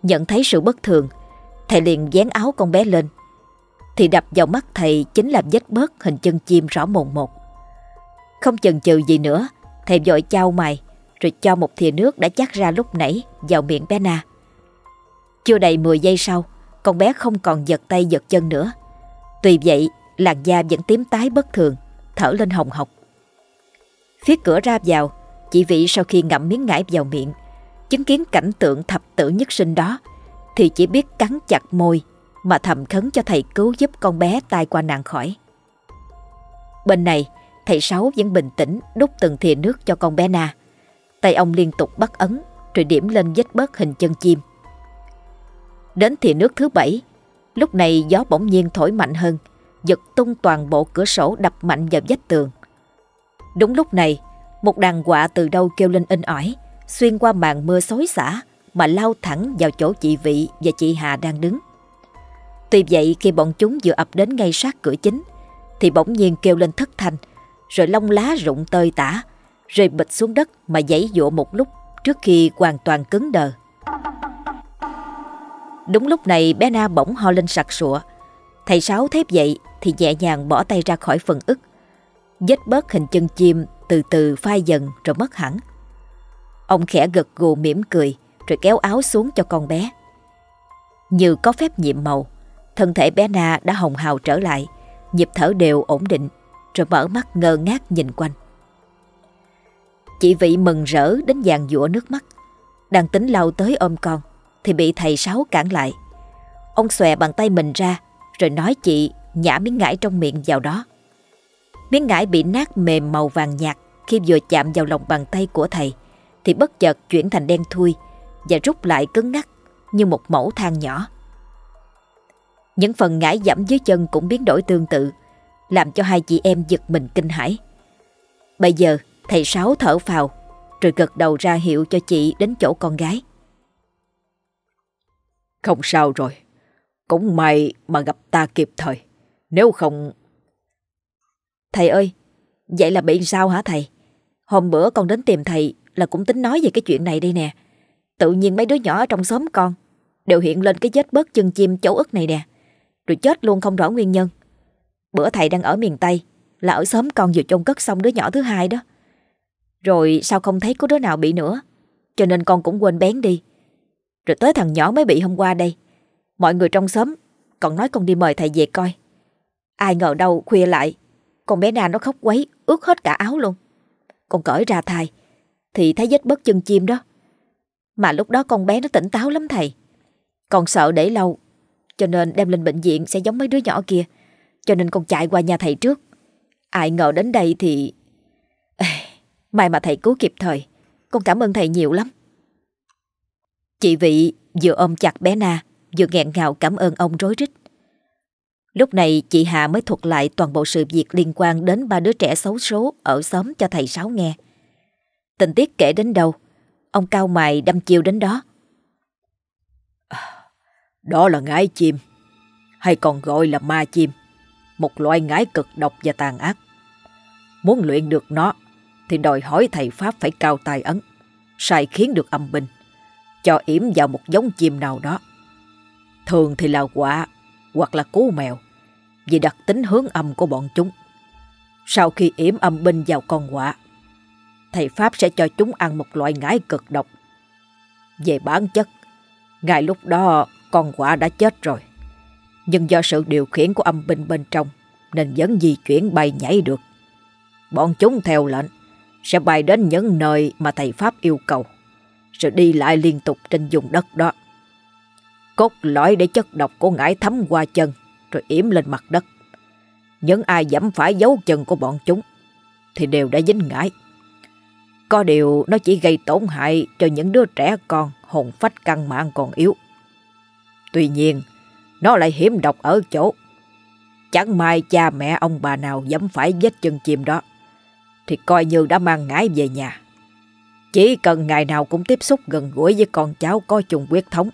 Nhận thấy sự bất thường, Thầy liền dán áo con bé lên. Thì đập vào mắt thầy chính là vết bớt hình chân chim rõ mồn một. Không chần chừ gì nữa, Thầy vội trao mày. Rồi cho một thìa nước đã chắc ra lúc nãy Vào miệng bé Na. Chưa đầy 10 giây sau, Con bé không còn giật tay giật chân nữa. Tuy vậy, làn da vẫn tím tái bất thường, Thở lên hồng hộc. Phía cửa ra vào Chị Vị sau khi ngậm miếng ngải vào miệng, Chứng kiến cảnh tượng thập tử nhất sinh đó, Thì chỉ biết cắn chặt môi Mà thầm khấn cho thầy cứu giúp con bé tai qua nạn khỏi. Bên này, Thầy Sáu vẫn bình tĩnh đút từng thìa nước cho con bé Na. Tay ông liên tục bắt ấn, Rồi điểm lên vết bớt hình chân chim. Đến thì nước thứ bảy, Lúc này gió bỗng nhiên thổi mạnh hơn, Giật tung toàn bộ cửa sổ đập mạnh vào vách tường. Đúng lúc này, Một đàn quạ từ đâu kêu lên in ỏi, xuyên qua màn mưa xối xả mà lao thẳng vào chỗ chị Vị và chị Hà đang đứng. Tuy vậy, khi bọn chúng vừa ập đến ngay sát cửa chính, thì bỗng nhiên kêu lên thất thanh, rồi lông lá rụng tơi tả rồi bịch xuống đất mà giãy dụa một lúc trước khi hoàn toàn cứng đờ. Đúng lúc này bé Na bỗng ho lên sặc sụa. Thầy Sáu thấy vậy thì nhẹ nhàng bỏ tay ra khỏi phần ức. Vết bớt hình chân chim từ từ phai dần rồi mất hẳn. Ông khẽ gật gù mỉm cười rồi kéo áo xuống cho con bé. Như có phép nhiệm màu, thân thể bé Na đã hồng hào trở lại, nhịp thở đều ổn định, rồi mở mắt ngơ ngác nhìn quanh. Chị Vị mừng rỡ đến vàng dụa nước mắt, đang tính lau tới ôm con, thì bị thầy Sáu cản lại. Ông xòe bàn tay mình ra, rồi nói chị nhả miếng ngải trong miệng vào đó. Miếng ngải bị nát mềm màu vàng nhạt khi vừa chạm vào lòng bàn tay của thầy thì bất chợt chuyển thành đen thui và rút lại cứng ngắc như một mẫu than nhỏ. Những phần ngải dẫm dưới chân cũng biến đổi tương tự, làm cho hai chị em giật mình kinh hãi. Bây giờ thầy Sáu thở phào, rồi gật đầu ra hiệu cho chị đến chỗ con gái. Không sao rồi, cũng may mà gặp ta kịp thời, nếu không... Thầy ơi, vậy là bị sao hả thầy? Hôm bữa con đến tìm thầy là cũng tính nói về cái chuyện này đây nè. Tự nhiên mấy đứa nhỏ ở trong xóm con đều hiện lên cái vết bớt chân chim chấu ức này nè. Rồi chết luôn không rõ nguyên nhân. Bữa thầy đang ở miền Tây là ở xóm con vừa chôn cất xong đứa nhỏ thứ hai đó. Rồi sao không thấy có đứa nào bị nữa. Cho nên con cũng quên bén đi. Rồi tới thằng nhỏ mới bị hôm qua đây. Mọi người trong xóm còn nói con đi mời thầy về coi. Ai ngờ đâu khuya lại Con bé Na nó khóc quấy Ướt hết cả áo luôn Con cởi ra thai thì thấy vết bớt chân chim đó. Mà lúc đó con bé nó tỉnh táo lắm thầy. Con sợ để lâu, cho nên đem lên bệnh viện sẽ giống mấy đứa nhỏ kia. Cho nên con chạy qua nhà thầy trước. Ai ngờ đến đây thì... May mà thầy cứu kịp thời. Con cảm ơn thầy nhiều lắm. Chị Vị vừa ôm chặt bé Na, vừa nghẹn ngào cảm ơn ông rối rít. Lúc này chị Hà mới thuật lại toàn bộ sự việc liên quan đến ba đứa trẻ xấu số ở xóm cho thầy Sáu nghe. Tình tiết kể đến đâu, ông cao mày đâm chiêu đến đó. Đó là ngái chim, hay còn gọi là ma chim, một loại ngái cực độc và tàn ác. Muốn luyện được nó, thì đòi hỏi thầy Pháp phải cao tài ấn, sai khiến được âm binh, cho yểm vào một giống chim nào đó. Thường thì là quạ hoặc là cú mèo, vì đặc tính hướng âm của bọn chúng. Sau khi yểm âm binh vào con quạ, thầy Pháp sẽ cho chúng ăn một loại ngải cực độc. Về bản chất, ngay lúc đó con quả đã chết rồi. Nhưng do sự điều khiển của âm binh bên trong nên vẫn di chuyển bay nhảy được. Bọn chúng theo lệnh sẽ bay đến những nơi mà thầy Pháp yêu cầu, rồi đi lại liên tục trên vùng đất đó. Cốt lõi để chất độc của ngải thấm qua chân, rồi yểm lên mặt đất. Những ai dẫm phải dấu chân của bọn chúng thì đều đã dính ngải. Có điều nó chỉ gây tổn hại cho những đứa trẻ con hồn phách căng mạng còn yếu. Tuy nhiên, nó lại hiểm độc ở chỗ. Chẳng may cha mẹ ông bà nào dám phải vết chân chim đó, thì coi như đã mang ngải về nhà. Chỉ cần ngày nào cũng tiếp xúc gần gũi với con cháu có chung huyết thống,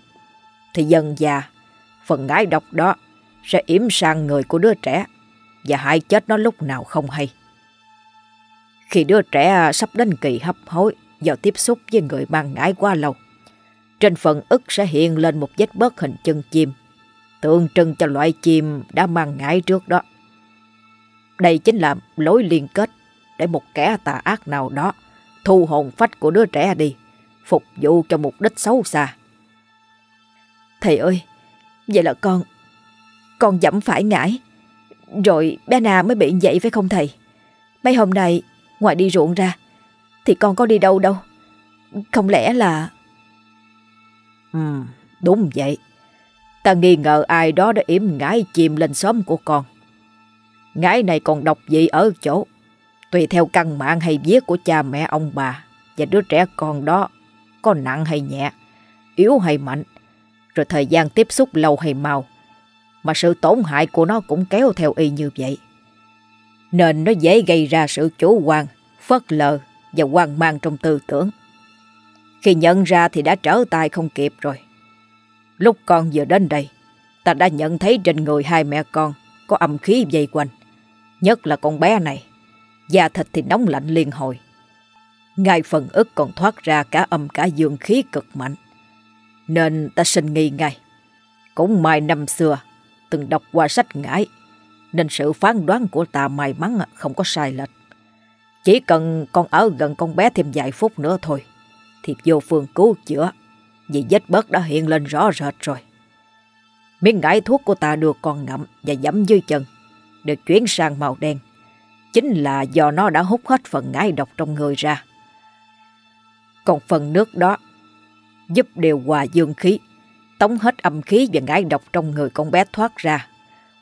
thì dần già, phần ngải độc đó sẽ yểm sang người của đứa trẻ và hại chết nó lúc nào không hay. Khi đứa trẻ sắp đến kỳ hấp hối do tiếp xúc với người mang ngải quá lâu, trên phần ức sẽ hiện lên một vết bớt hình chân chim, tượng trưng cho loại chim đã mang ngải trước đó. Đây chính là lối liên kết để một kẻ tà ác nào đó thu hồn phách của đứa trẻ đi, phục vụ cho mục đích xấu xa. Thầy ơi, vậy là con, con dẫm phải ngải, rồi bé Na mới bị vậy phải không thầy? Mấy hôm nay, ngoài đi ruộng ra, thì con có đi đâu đâu. Không lẽ là... Ừ, đúng vậy. Ta nghi ngờ ai đó đã yểm ngải chìm lên xóm của con. Ngải này còn độc gì ở chỗ. Tùy theo căn mạng hay viết của cha mẹ ông bà và đứa trẻ con đó có nặng hay nhẹ, yếu hay mạnh, rồi thời gian tiếp xúc lâu hay mau, mà sự tổn hại của nó cũng kéo theo y như vậy. Nên nó dễ gây ra sự chủ quan, phớt lờ và hoang mang trong tư tưởng. Khi nhận ra thì đã trở tay không kịp rồi. Lúc con vừa đến đây, ta đã nhận thấy trên người hai mẹ con có âm khí dày quanh. Nhất là con bé này, da thịt thì nóng lạnh liên hồi. Ngay phần ức còn thoát ra cả âm cả dương khí cực mạnh. Nên ta sinh nghi ngay. Cũng mai năm xưa, từng đọc qua sách ngải, nên sự phán đoán của ta may mắn à, không có sai lệch. Chỉ cần con ở gần con bé thêm vài phút nữa thôi, thì vô phương cứu chữa, vì vết bớt đã hiện lên rõ rệt rồi. Miếng ngải thuốc của ta được con ngậm và dẫm dưới chân, được chuyển sang màu đen. Chính là do nó đã hút hết phần ngái độc trong người ra. Còn phần nước đó giúp điều hòa dương khí, tống hết âm khí và ngái độc trong người con bé thoát ra,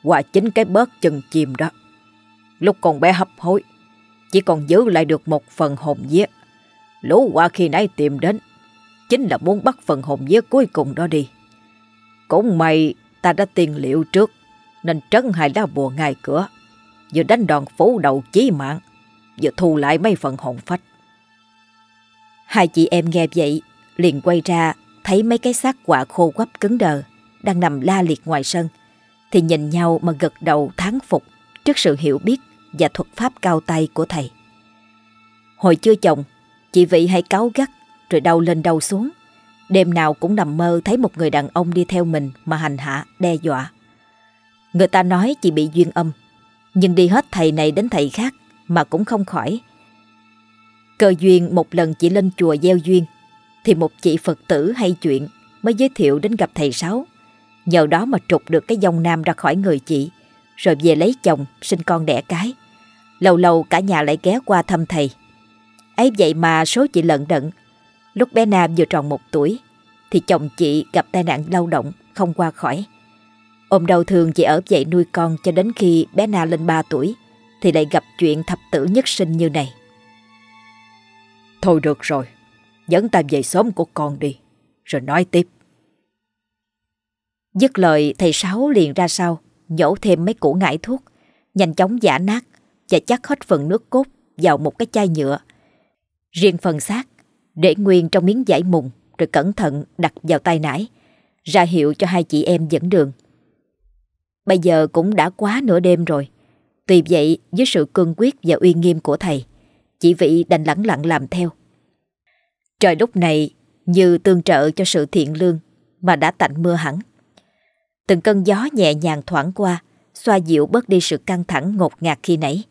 qua chính cái bớt chân chìm đó. Lúc con bé hấp hối, chỉ còn giữ lại được một phần hồn vía. Lũ qua khi nãy tìm đến, chính là muốn bắt phần hồn vía cuối cùng đó đi. Cũng may ta đã tiền liệu trước, nên trấn hai lá bùa ngay cửa, vừa đánh đòn phủ đầu chí mạng, vừa thu lại mấy phần hồn phách. Hai chị em nghe vậy, liền quay ra thấy mấy cái xác quả khô quắp cứng đờ đang nằm la liệt ngoài sân, thì nhìn nhau mà gật đầu thán phục trước sự hiểu biết và thuật pháp cao tay của thầy. Hồi chưa chồng, chị Vị hay cáu gắt rồi đau lên đau xuống. Đêm nào cũng nằm mơ thấy một người đàn ông đi theo mình mà hành hạ, đe dọa. Người ta nói chị bị duyên âm, nhưng đi hết thầy này đến thầy khác mà cũng không khỏi. Cơ duyên một lần chị lên chùa gieo duyên, thì một chị Phật tử hay chuyện mới giới thiệu đến gặp thầy Sáu. Nhờ đó mà trục được cái dòng nam ra khỏi người chị, rồi về lấy chồng, sinh con đẻ cái. Lâu lâu cả nhà lại ghé qua thăm thầy. ấy vậy mà số chị lận đận. Lúc bé Nam vừa tròn một tuổi, thì chồng chị gặp tai nạn lao động, không qua khỏi. Ôm đau thương chị ở vậy nuôi con cho đến khi bé Na lên 3 tuổi, thì lại gặp chuyện thập tử nhất sinh như này. Thôi được rồi, dẫn ta về xóm của con đi, rồi nói tiếp. Dứt lời thầy Sáu liền ra sau, nhổ thêm mấy củ ngải thuốc, nhanh chóng giả nát và chắc hết phần nước cốt vào một cái chai nhựa. Riêng phần xác, để nguyên trong miếng vải mùng rồi cẩn thận đặt vào tay nải, ra hiệu cho hai chị em dẫn đường. Bây giờ cũng đã quá nửa đêm rồi, tuy vậy với sự cương quyết và uy nghiêm của thầy, chỉ Vị đành lẳng lặng làm theo. Trời lúc này như tương trợ cho sự thiện lương mà đã tạnh mưa hẳn. Từng cơn gió nhẹ nhàng thoảng qua, xoa dịu bớt đi sự căng thẳng ngột ngạt khi nãy.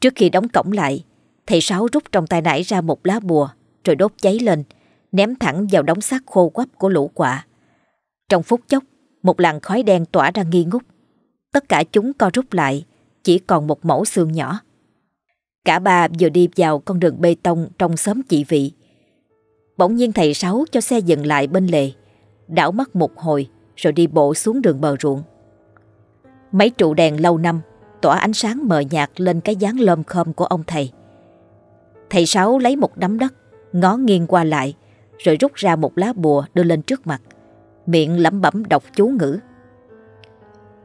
Trước khi đóng cổng lại, Thầy Sáu rút trong tay nải ra một lá bùa rồi đốt cháy lên, ném thẳng vào đống xác khô quắp của lũ quạ. Trong phút chốc, một làn khói đen tỏa ra nghi ngút. Tất cả chúng co rút lại, chỉ còn một mẫu xương nhỏ. Cả ba vừa đi vào con đường bê tông trong xóm chị vị. Bỗng nhiên thầy Sáu cho xe dừng lại bên lề, đảo mắt một hồi rồi đi bộ xuống đường bờ ruộng. Mấy trụ đèn lâu năm tỏa ánh sáng mờ nhạt lên cái dáng lơm khom của ông thầy. Thầy Sáu lấy một nắm đất, ngó nghiêng qua lại, rồi rút ra một lá bùa đưa lên trước mặt, miệng lẩm bẩm đọc chú ngữ.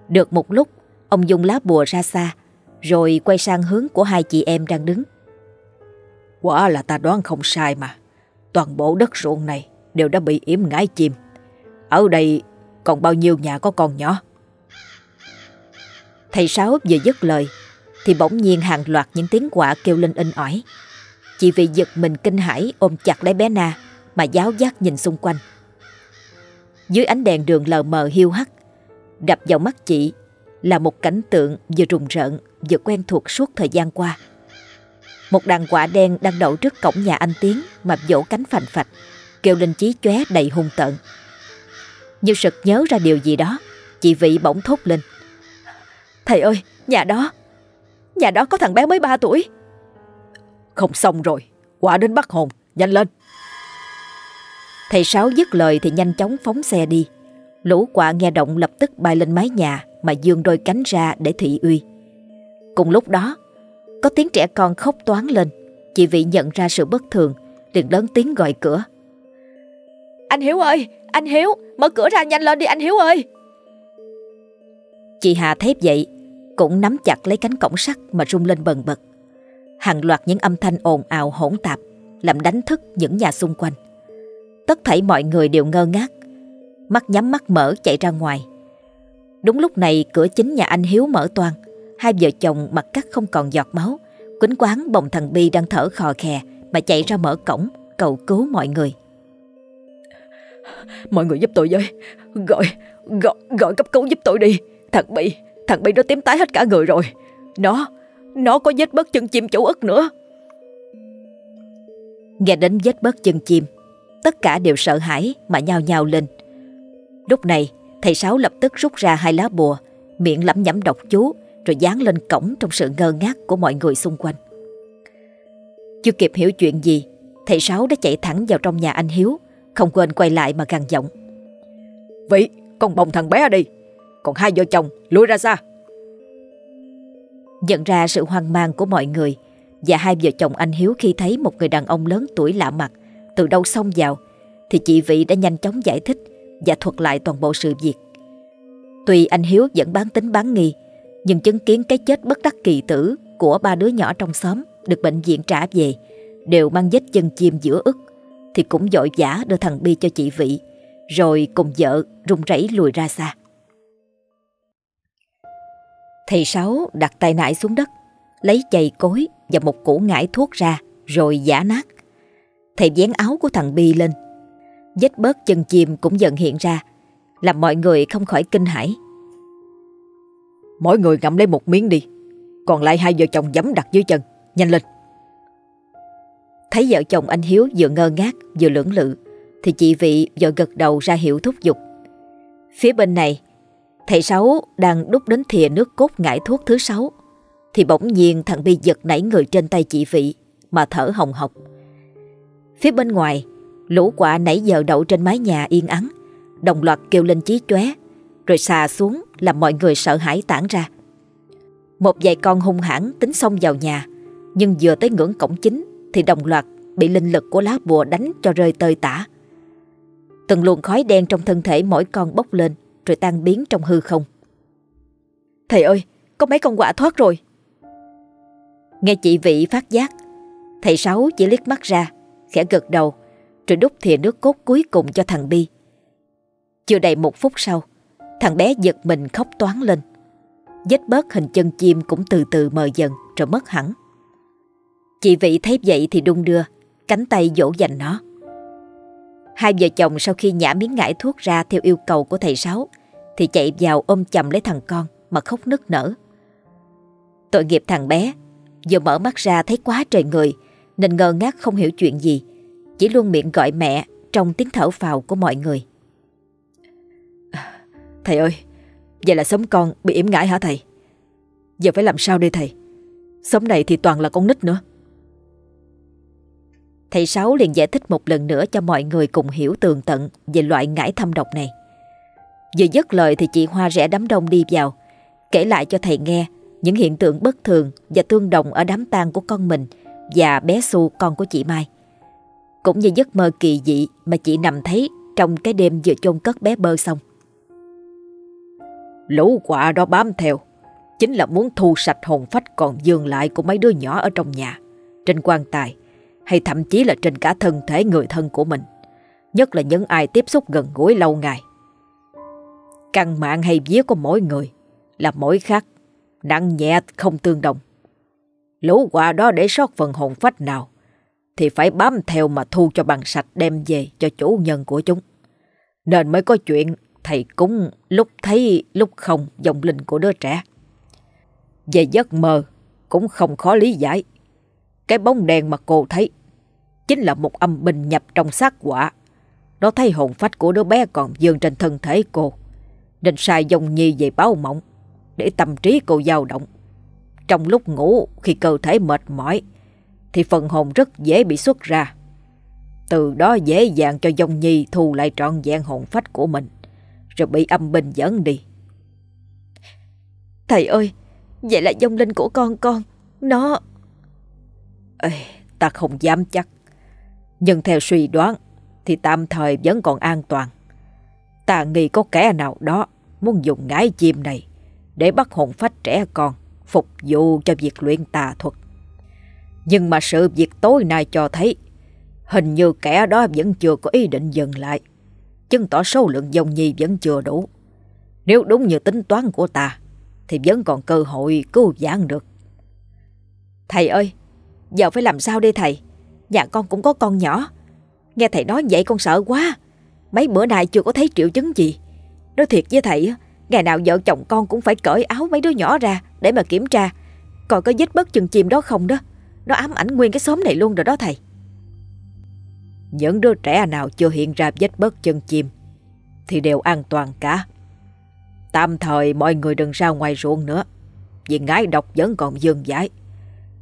Được một lúc, ông dùng lá bùa ra xa, rồi quay sang hướng của hai chị em đang đứng. Quả là ta đoán không sai mà, toàn bộ đất ruộng này đều đã bị yểm ngái chim. Ở đây còn bao nhiêu nhà có con nhỏ? Thầy Sáu vừa dứt lời Thì bỗng nhiên hàng loạt những tiếng quạ kêu lên in ỏi Chị vì giật mình kinh hãi ôm chặt lấy bé Na Mà giáo giác nhìn xung quanh dưới ánh đèn đường lờ mờ hiu hắt Đập vào mắt chị Là một cảnh tượng vừa rùng rợn Vừa quen thuộc suốt thời gian qua Một đàn quả đen đang đậu trước cổng nhà anh Tiến Mà vỗ cánh phành phạch Kêu lên chí chóe đầy hung tợn Như sực nhớ ra điều gì đó Chị Vị bỗng thốt lên Thầy ơi, nhà đó, nhà đó có thằng bé mới 3 tuổi. Không xong rồi, quả đến bắt hồn, nhanh lên. Thầy Sáu dứt lời thì nhanh chóng phóng xe đi. Lũ quạ nghe động lập tức bay lên mái nhà mà dương đôi cánh ra để thị uy. Cùng lúc đó, có tiếng trẻ con khóc toán lên. Chị Vị nhận ra sự bất thường, liền lớn tiếng gọi cửa. Anh Hiếu ơi, anh Hiếu, mở cửa ra nhanh lên đi anh Hiếu ơi. Chị Hà thấy vậy Cũng nắm chặt lấy cánh cổng sắt Mà rung lên bần bật Hàng loạt những âm thanh ồn ào hỗn tạp Làm đánh thức những nhà xung quanh Tất thảy mọi người đều ngơ ngác. Mắt nhắm mắt mở chạy ra ngoài. Đúng lúc này cửa chính nhà anh Hiếu mở toan Hai vợ chồng mặt cắt không còn giọt máu. Quýnh quán bồng thằng Bi đang thở khò khè Mà chạy ra mở cổng Cầu cứu mọi người. Mọi người giúp tôi với. Gọi, gọi, gọi cấp cứu giúp tôi đi. Thằng Bi, thằng Bi nó tím tái hết cả người rồi. Nó, nó có vết bớt chân chim chủ ức nữa. Nghe đến vết bớt chân chim, tất cả đều sợ hãi mà nhao nhao lên. Lúc này, thầy Sáu lập tức rút ra hai lá bùa, miệng lẩm nhẩm đọc chú, rồi dán lên cổng trong sự ngơ ngác của mọi người xung quanh. Chưa kịp hiểu chuyện gì, thầy Sáu đã chạy thẳng vào trong nhà anh Hiếu, không quên quay lại mà gằn giọng. Vị, con bồng thằng bé đi, còn hai vợ chồng lùi ra xa Nhận ra sự hoang mang của mọi người Và hai vợ chồng anh Hiếu khi thấy một người đàn ông lớn tuổi lạ mặt từ đâu xông vào Thì chị Vị đã nhanh chóng giải thích Và thuật lại toàn bộ sự việc Tuy anh Hiếu vẫn bán tính bán nghi Nhưng chứng kiến cái chết bất đắc kỳ tử Của ba đứa nhỏ trong xóm Được bệnh viện trả về Đều mang vết chân chim giữa ức Thì cũng dội vã đưa thằng Bi cho chị Vị Rồi cùng vợ run rẩy lùi ra xa Thầy Sáu đặt tay nải xuống đất, lấy chày cối và một củ ngải thuốc ra, rồi giả nát. Thầy dán áo của thằng Bi lên. Vết bớt chân chim cũng dần hiện ra, làm mọi người không khỏi kinh hãi. Mỗi người ngậm lấy một miếng đi, còn lại hai vợ chồng giấm đặt dưới chân, nhanh lên. Thấy vợ chồng anh Hiếu vừa ngơ ngác vừa lưỡng lự, thì chị Vị vội gật đầu ra hiệu thúc giục. Phía bên này, Thầy Sáu đang đút đến thìa nước cốt ngải thuốc thứ sáu Thì bỗng nhiên thằng Bi giật nảy người trên tay chị Vị Mà thở hồng hộc Phía bên ngoài Lũ quạ nãy giờ đậu trên mái nhà yên ắng Đồng loạt kêu lên chí chóe Rồi xà xuống làm mọi người sợ hãi tản ra Một vài con hung hãn tính xông vào nhà Nhưng vừa tới ngưỡng cổng chính Thì đồng loạt bị linh lực của lá bùa đánh cho rơi tơi tả Từng luồng khói đen trong thân thể mỗi con bốc lên rồi tan biến trong hư không. Thầy ơi, có mấy con quạ thoát rồi. Nghe chị Vị phát giác, thầy Sáu chỉ liếc mắt ra, khẽ gật đầu, rồi đút thìa nước cốt cuối cùng cho thằng Bi. Chưa đầy một phút sau, thằng bé giật mình khóc toán lên. Vết bớt hình chân chim cũng từ từ mờ dần rồi mất hẳn. Chị Vị thấy vậy thì đung đưa, cánh tay dỗ dành nó. Hai vợ chồng sau khi nhả miếng ngải thuốc ra theo yêu cầu của thầy Sáu thì chạy vào ôm chầm lấy thằng con mà khóc nức nở. Tội nghiệp thằng bé, Vừa mở mắt ra thấy quá trời người nên ngơ ngác không hiểu chuyện gì Chỉ luôn miệng gọi mẹ Trong tiếng thở phào của mọi người. Thầy ơi Vậy là sống con bị yểm ngãi hả thầy? Giờ phải làm sao đây thầy? Sống này thì toàn là con nít nữa. Thầy Sáu liền giải thích một lần nữa cho mọi người cùng hiểu tường tận về loại ngải thâm độc này. Vừa dứt lời thì chị Hoa rẽ đám đông đi vào, kể lại cho thầy nghe những hiện tượng bất thường và tương đồng ở đám tang của con mình và bé xu con của chị Mai. Cũng như giấc mơ kỳ dị mà chị nằm thấy trong cái đêm vừa chôn cất bé bơ xong. Lũ quạ đó bám theo, chính là muốn thu sạch hồn phách còn dường lại của mấy đứa nhỏ ở trong nhà, trên quan tài, hay thậm chí là trên cả thân thể người thân của mình, nhất là những ai tiếp xúc gần gũi lâu ngày. Căn mạng hay vía của mỗi người là mỗi khác, nặng nhẹ không tương đồng. Lũ quả đó để sót phần hồn phách nào, thì phải bám theo mà thu cho bằng sạch đem về cho chủ nhân của chúng. Nên mới có chuyện thầy cúng lúc thấy, lúc không dòng linh của đứa trẻ. Về giấc mơ cũng không khó lý giải. Cái bóng đèn mà cô thấy chính là một âm binh nhập trong xác quả. Nó thấy hồn phách của đứa bé còn dương trên thân thể cô. Nên sai dòng nhi về báo mộng để tâm trí cô dao động. Trong lúc ngủ khi cơ thể mệt mỏi thì phần hồn rất dễ bị xuất ra. Từ đó dễ dàng cho dòng nhi thu lại trọn vẹn hồn phách của mình rồi bị âm binh dẫn đi. Thầy ơi, vậy là dông linh của con con, nó... Ê, ta không dám chắc, nhưng theo suy đoán thì tạm thời vẫn còn an toàn. Ta nghĩ có kẻ nào đó muốn dùng ngái chim này để bắt hồn phách trẻ con phục vụ cho việc luyện tà thuật. Nhưng mà sự việc tối nay cho thấy hình như kẻ đó vẫn chưa có ý định dừng lại chứng tỏ số lượng dòng nhi vẫn chưa đủ. Nếu đúng như tính toán của ta, thì vẫn còn cơ hội cứu vãn được. Thầy ơi, giờ phải làm sao đây thầy? Nhà con cũng có con nhỏ. Nghe thầy nói vậy con sợ quá. Mấy bữa nay chưa có thấy triệu chứng gì. Nói thiệt với thầy, ngày nào vợ chồng con cũng phải cởi áo mấy đứa nhỏ ra để mà kiểm tra. Coi có vết bất chừng chìm đó không đó. Nó ám ảnh nguyên cái xóm này luôn rồi đó thầy. Những đứa trẻ nào chưa hiện ra vết bớt chân chim Thì đều an toàn cả Tạm thời mọi người đừng ra ngoài ruộng nữa, Vì ngái độc vẫn còn dương giải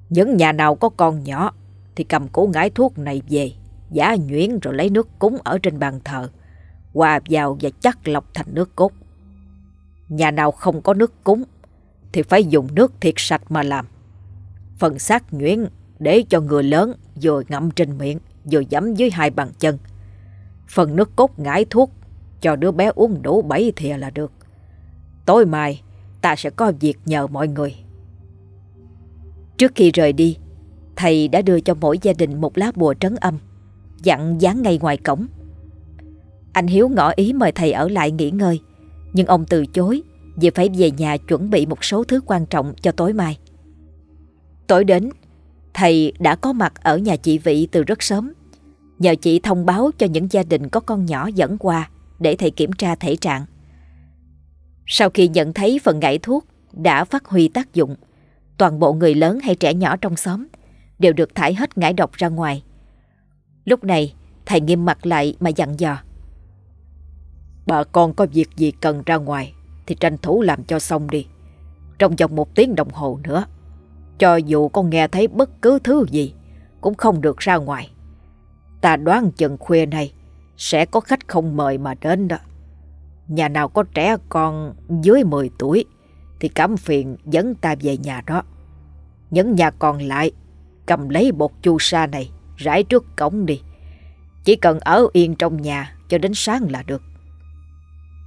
Những nhà nào có con nhỏ Thì cầm củ ngái thuốc này về, Giả nhuyễn rồi lấy nước cúng ở trên bàn thờ, Hòa vào và chắc lọc thành nước cốt Nhà nào không có nước cúng Thì phải dùng nước thiệt sạch mà làm Phần xác nhuyễn để cho người lớn vừa ngậm trên miệng vừa dẫm dưới hai bàn chân. Phần nước cốt ngải thuốc cho đứa bé uống đủ bảy thìa là được. Tối mai ta sẽ có việc nhờ mọi người. Trước khi rời đi, thầy đã đưa cho mỗi gia đình một lá bùa trấn âm, dặn dán ngay ngoài cổng. Anh Hiếu ngỏ ý mời thầy ở lại nghỉ ngơi, nhưng ông từ chối vì phải về nhà chuẩn bị một số thứ quan trọng cho tối mai. Tối đến, Thầy đã có mặt ở nhà chị Vị từ rất sớm. Nhờ chị thông báo cho những gia đình có con nhỏ dẫn qua để thầy kiểm tra thể trạng. Sau khi nhận thấy phần ngải thuốc đã phát huy tác dụng, toàn bộ người lớn hay trẻ nhỏ trong xóm đều được thải hết ngải độc ra ngoài. Lúc này, thầy nghiêm mặt lại mà dặn dò. Bà con có việc gì cần ra ngoài thì tranh thủ làm cho xong đi. Trong vòng một tiếng đồng hồ nữa, cho dù con nghe thấy bất cứ thứ gì Cũng không được ra ngoài. Ta đoán chừng khuya này Sẽ có khách không mời mà đến đó. Nhà nào có trẻ con dưới 10 tuổi Thì cảm phiền dẫn ta về nhà đó. Những nhà còn lại Cầm lấy bột chu sa này Rải trước cổng đi. Chỉ cần ở yên trong nhà Cho đến sáng là được.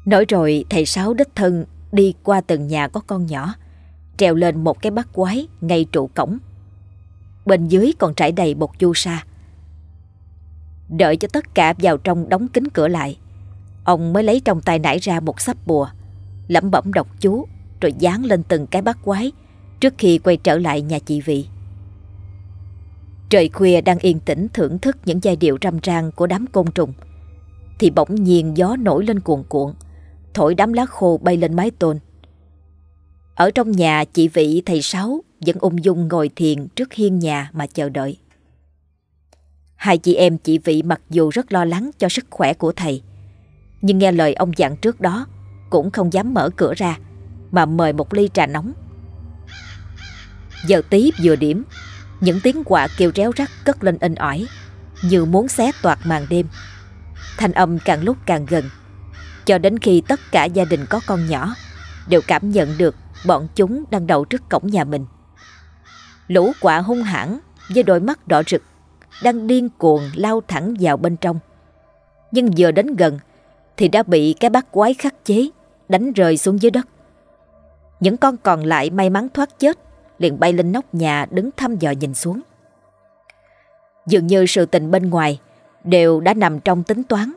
Nói rồi thầy Sáu đích thân Đi qua từng nhà có con nhỏ treo lên một cái bát quái ngay trụ cổng. Bên dưới còn trải đầy bột chu sa. Đợi cho tất cả vào trong đóng kính cửa lại, ông mới lấy trong tay nải ra một sắp bùa, lẩm bẩm đọc chú rồi dán lên từng cái bát quái trước khi quay trở lại nhà chị Vị. Trời khuya đang yên tĩnh thưởng thức những giai điệu râm ran của đám côn trùng thì bỗng nhiên gió nổi lên cuồn cuộn, thổi đám lá khô bay lên mái tôn. Ở trong nhà chị Vị thầy Sáu vẫn ung dung ngồi thiền trước hiên nhà mà chờ đợi. Hai chị em chị Vị mặc dù rất lo lắng cho sức khỏe của thầy, nhưng nghe lời ông dặn trước đó cũng không dám mở cửa ra mà mời một ly trà nóng. Giờ tí vừa điểm, những tiếng quạ kêu réo rắt cất lên in ỏi như muốn xé toạc màn đêm. Thanh âm càng lúc càng gần, cho đến khi tất cả gia đình có con nhỏ, đều cảm nhận được bọn chúng đang đậu trước cổng nhà mình. Lũ quạ hung hãn với đôi mắt đỏ rực, đang điên cuồng lao thẳng vào bên trong. Nhưng vừa đến gần thì đã bị cái bát quái khắc chế, đánh rơi xuống dưới đất. Những con còn lại may mắn thoát chết, liền bay lên nóc nhà đứng thăm dò nhìn xuống. Dường như sự tình bên ngoài đều đã nằm trong tính toán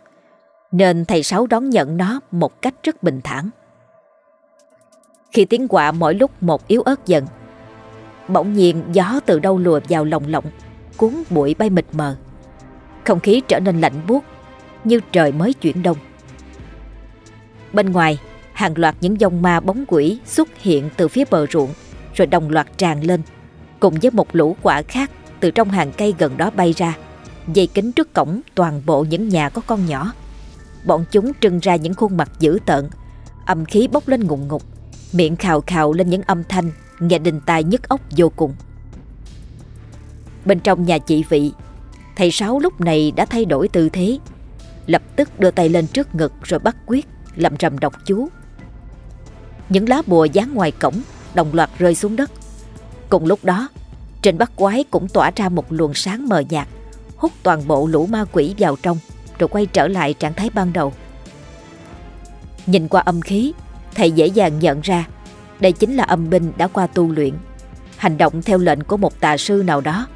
nên thầy Sáu đón nhận nó một cách rất bình thản. Khi tiếng quạ mỗi lúc một yếu ớt dần, Bỗng nhiên gió từ đâu lùa vào lồng lộng, Cuốn bụi bay mịt mờ. Không khí trở nên lạnh buốt, Như trời mới chuyển đông. Bên ngoài, Hàng loạt những dòng ma bóng quỷ xuất hiện từ phía bờ ruộng, Rồi đồng loạt tràn lên, Cùng với một lũ quả khác Từ trong hàng cây gần đó bay ra, Dây kính trước cổng toàn bộ những nhà có con nhỏ. Bọn chúng trưng ra những khuôn mặt dữ tợn. Âm khí bốc lên ngùng ngục. Miệng khào khào lên những âm thanh, Nghe đình tai nhức óc vô cùng. Bên trong nhà chị Vị, Thầy Sáu lúc này đã thay đổi tư thế. Lập tức đưa tay lên trước ngực Rồi bắt quyết Làm rầm độc chú. Những lá bùa dán ngoài cổng, Đồng loạt rơi xuống đất. Cùng lúc đó, Trên bắt quái cũng tỏa ra một luồng sáng mờ nhạt, Hút toàn bộ lũ ma quỷ vào trong. Rồi quay trở lại trạng thái ban đầu. Nhìn qua âm khí, Thầy dễ dàng nhận ra đây chính là âm binh đã qua tu luyện. Hành động theo lệnh của một tà sư nào đó,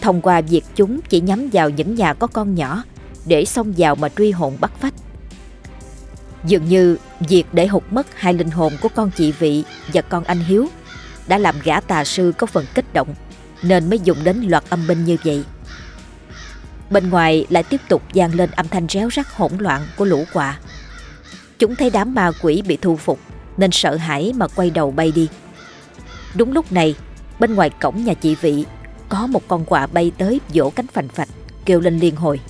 Thông qua việc chúng chỉ nhắm vào những nhà có con nhỏ Để xông vào mà truy hồn bắt phách. Dường như việc để hụt mất hai linh hồn của con chị Vị và con anh Hiếu Đã làm gã tà sư có phần kích động, Nên mới dùng đến loạt âm binh như vậy. Bên ngoài lại tiếp tục vang lên âm thanh réo rắt hỗn loạn của lũ quạ. Chúng thấy đám ma quỷ bị thu phục, Nên sợ hãi mà quay đầu bay đi. Đúng lúc này, Bên ngoài cổng nhà chị Vị, Có một con quạ bay tới vỗ cánh phành phạch, Kêu lên liên hồi.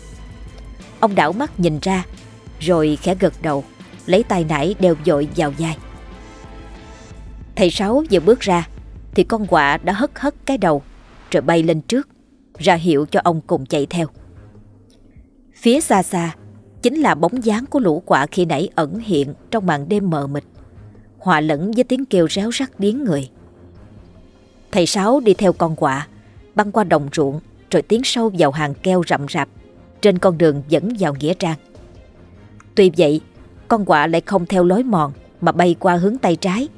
Ông đảo mắt nhìn ra, Rồi khẽ gật đầu, Lấy tay nải đeo dội vào vai. Thầy Sáu vừa bước ra, Thì con quạ đã hất hất cái đầu, Rồi bay lên trước, Ra hiệu cho ông cùng chạy theo. Phía xa xa chính là bóng dáng của lũ quạ khi nãy ẩn hiện trong màn đêm mờ mịt, hòa lẫn với tiếng kêu réo rắt điếng người. Thầy Sáu đi theo con quạ, băng qua đồng ruộng rồi tiến sâu vào hàng keo rậm rạp trên con đường dẫn vào Nghĩa Trang. Tuy vậy, con quạ lại không theo lối mòn mà bay qua hướng tay trái.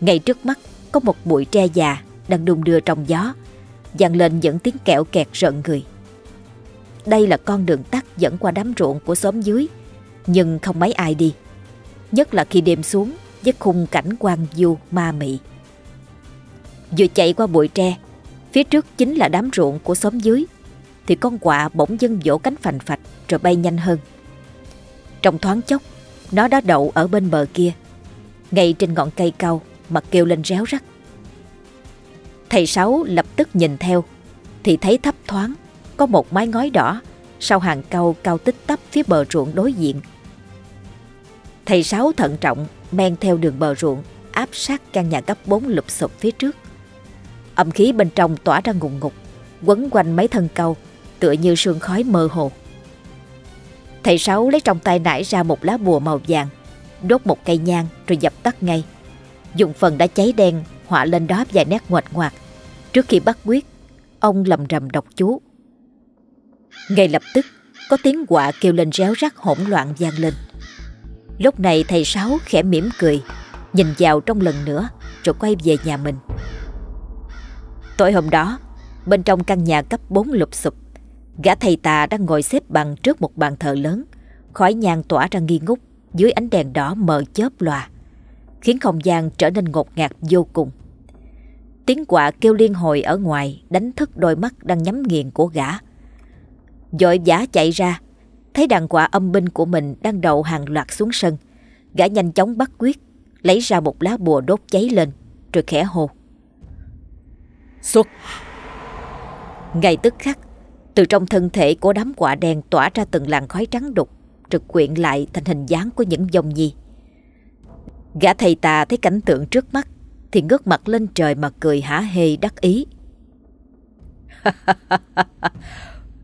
Ngay trước mắt có một bụi tre già đang đung đưa trong gió, dàn lên những tiếng kẹo kẹt rợn người. Đây là con đường tắt dẫn qua đám ruộng của xóm dưới. Nhưng không mấy ai đi. Nhất là khi đêm xuống, với khung cảnh quang du, ma mị. Vừa chạy qua bụi tre, Phía trước chính là đám ruộng của xóm dưới, Thì con quạ bỗng dưng vỗ cánh phành phạch Rồi bay nhanh hơn. Trong thoáng chốc, Nó đã đậu ở bên bờ kia, Ngay trên ngọn cây cao Mà kêu lên réo rắt. Thầy Sáu lập tức nhìn theo, Thì thấy thấp thoáng có một mái ngói đỏ sau hàng cau cao tích tắp phía bờ ruộng đối diện. Thầy Sáu thận trọng men theo đường bờ ruộng áp sát căn nhà cấp 4 lụp sụp phía trước. Âm khí bên trong tỏa ra ngùng ngục, quấn quanh mấy thân cau tựa như sương khói mơ hồ. Thầy Sáu lấy trong tay nải ra một lá bùa màu vàng, đốt một cây nhang rồi dập tắt ngay. Dùng phần đã cháy đen họa lên đó vài nét ngoạch ngoạc. Trước khi bắt quyết, ông lầm rầm đọc chú ngay lập tức có tiếng quạ kêu lên réo rắt hỗn loạn vang lên. Lúc này thầy Sáu khẽ mỉm cười, nhìn vào trong lần nữa rồi quay về nhà mình. Tối hôm đó, bên trong căn nhà cấp 4 lụp sụp, gã thầy tà đang ngồi xếp bằng trước một bàn thờ lớn, khói nhang tỏa ra nghi ngút dưới ánh đèn đỏ mờ chớp lòa, khiến không gian trở nên ngột ngạt vô cùng. Tiếng quạ kêu liên hồi ở ngoài đánh thức đôi mắt đang nhắm nghiền của gã. Dội giả chạy ra. Thấy đàn quạ âm binh của mình đang đậu hàng loạt xuống sân Gã nhanh chóng bắt quyết Lấy ra một lá bùa đốt cháy lên Rồi khẽ hô. Xuất. Ngay tức khắc Từ trong thân thể của đám quả đen tỏa ra từng làn khói trắng đục Trực quyện lại thành hình dáng của những dòng nhi Gã thầy tà thấy cảnh tượng trước mắt Thì ngước mặt lên trời mà cười hả hê đắc ý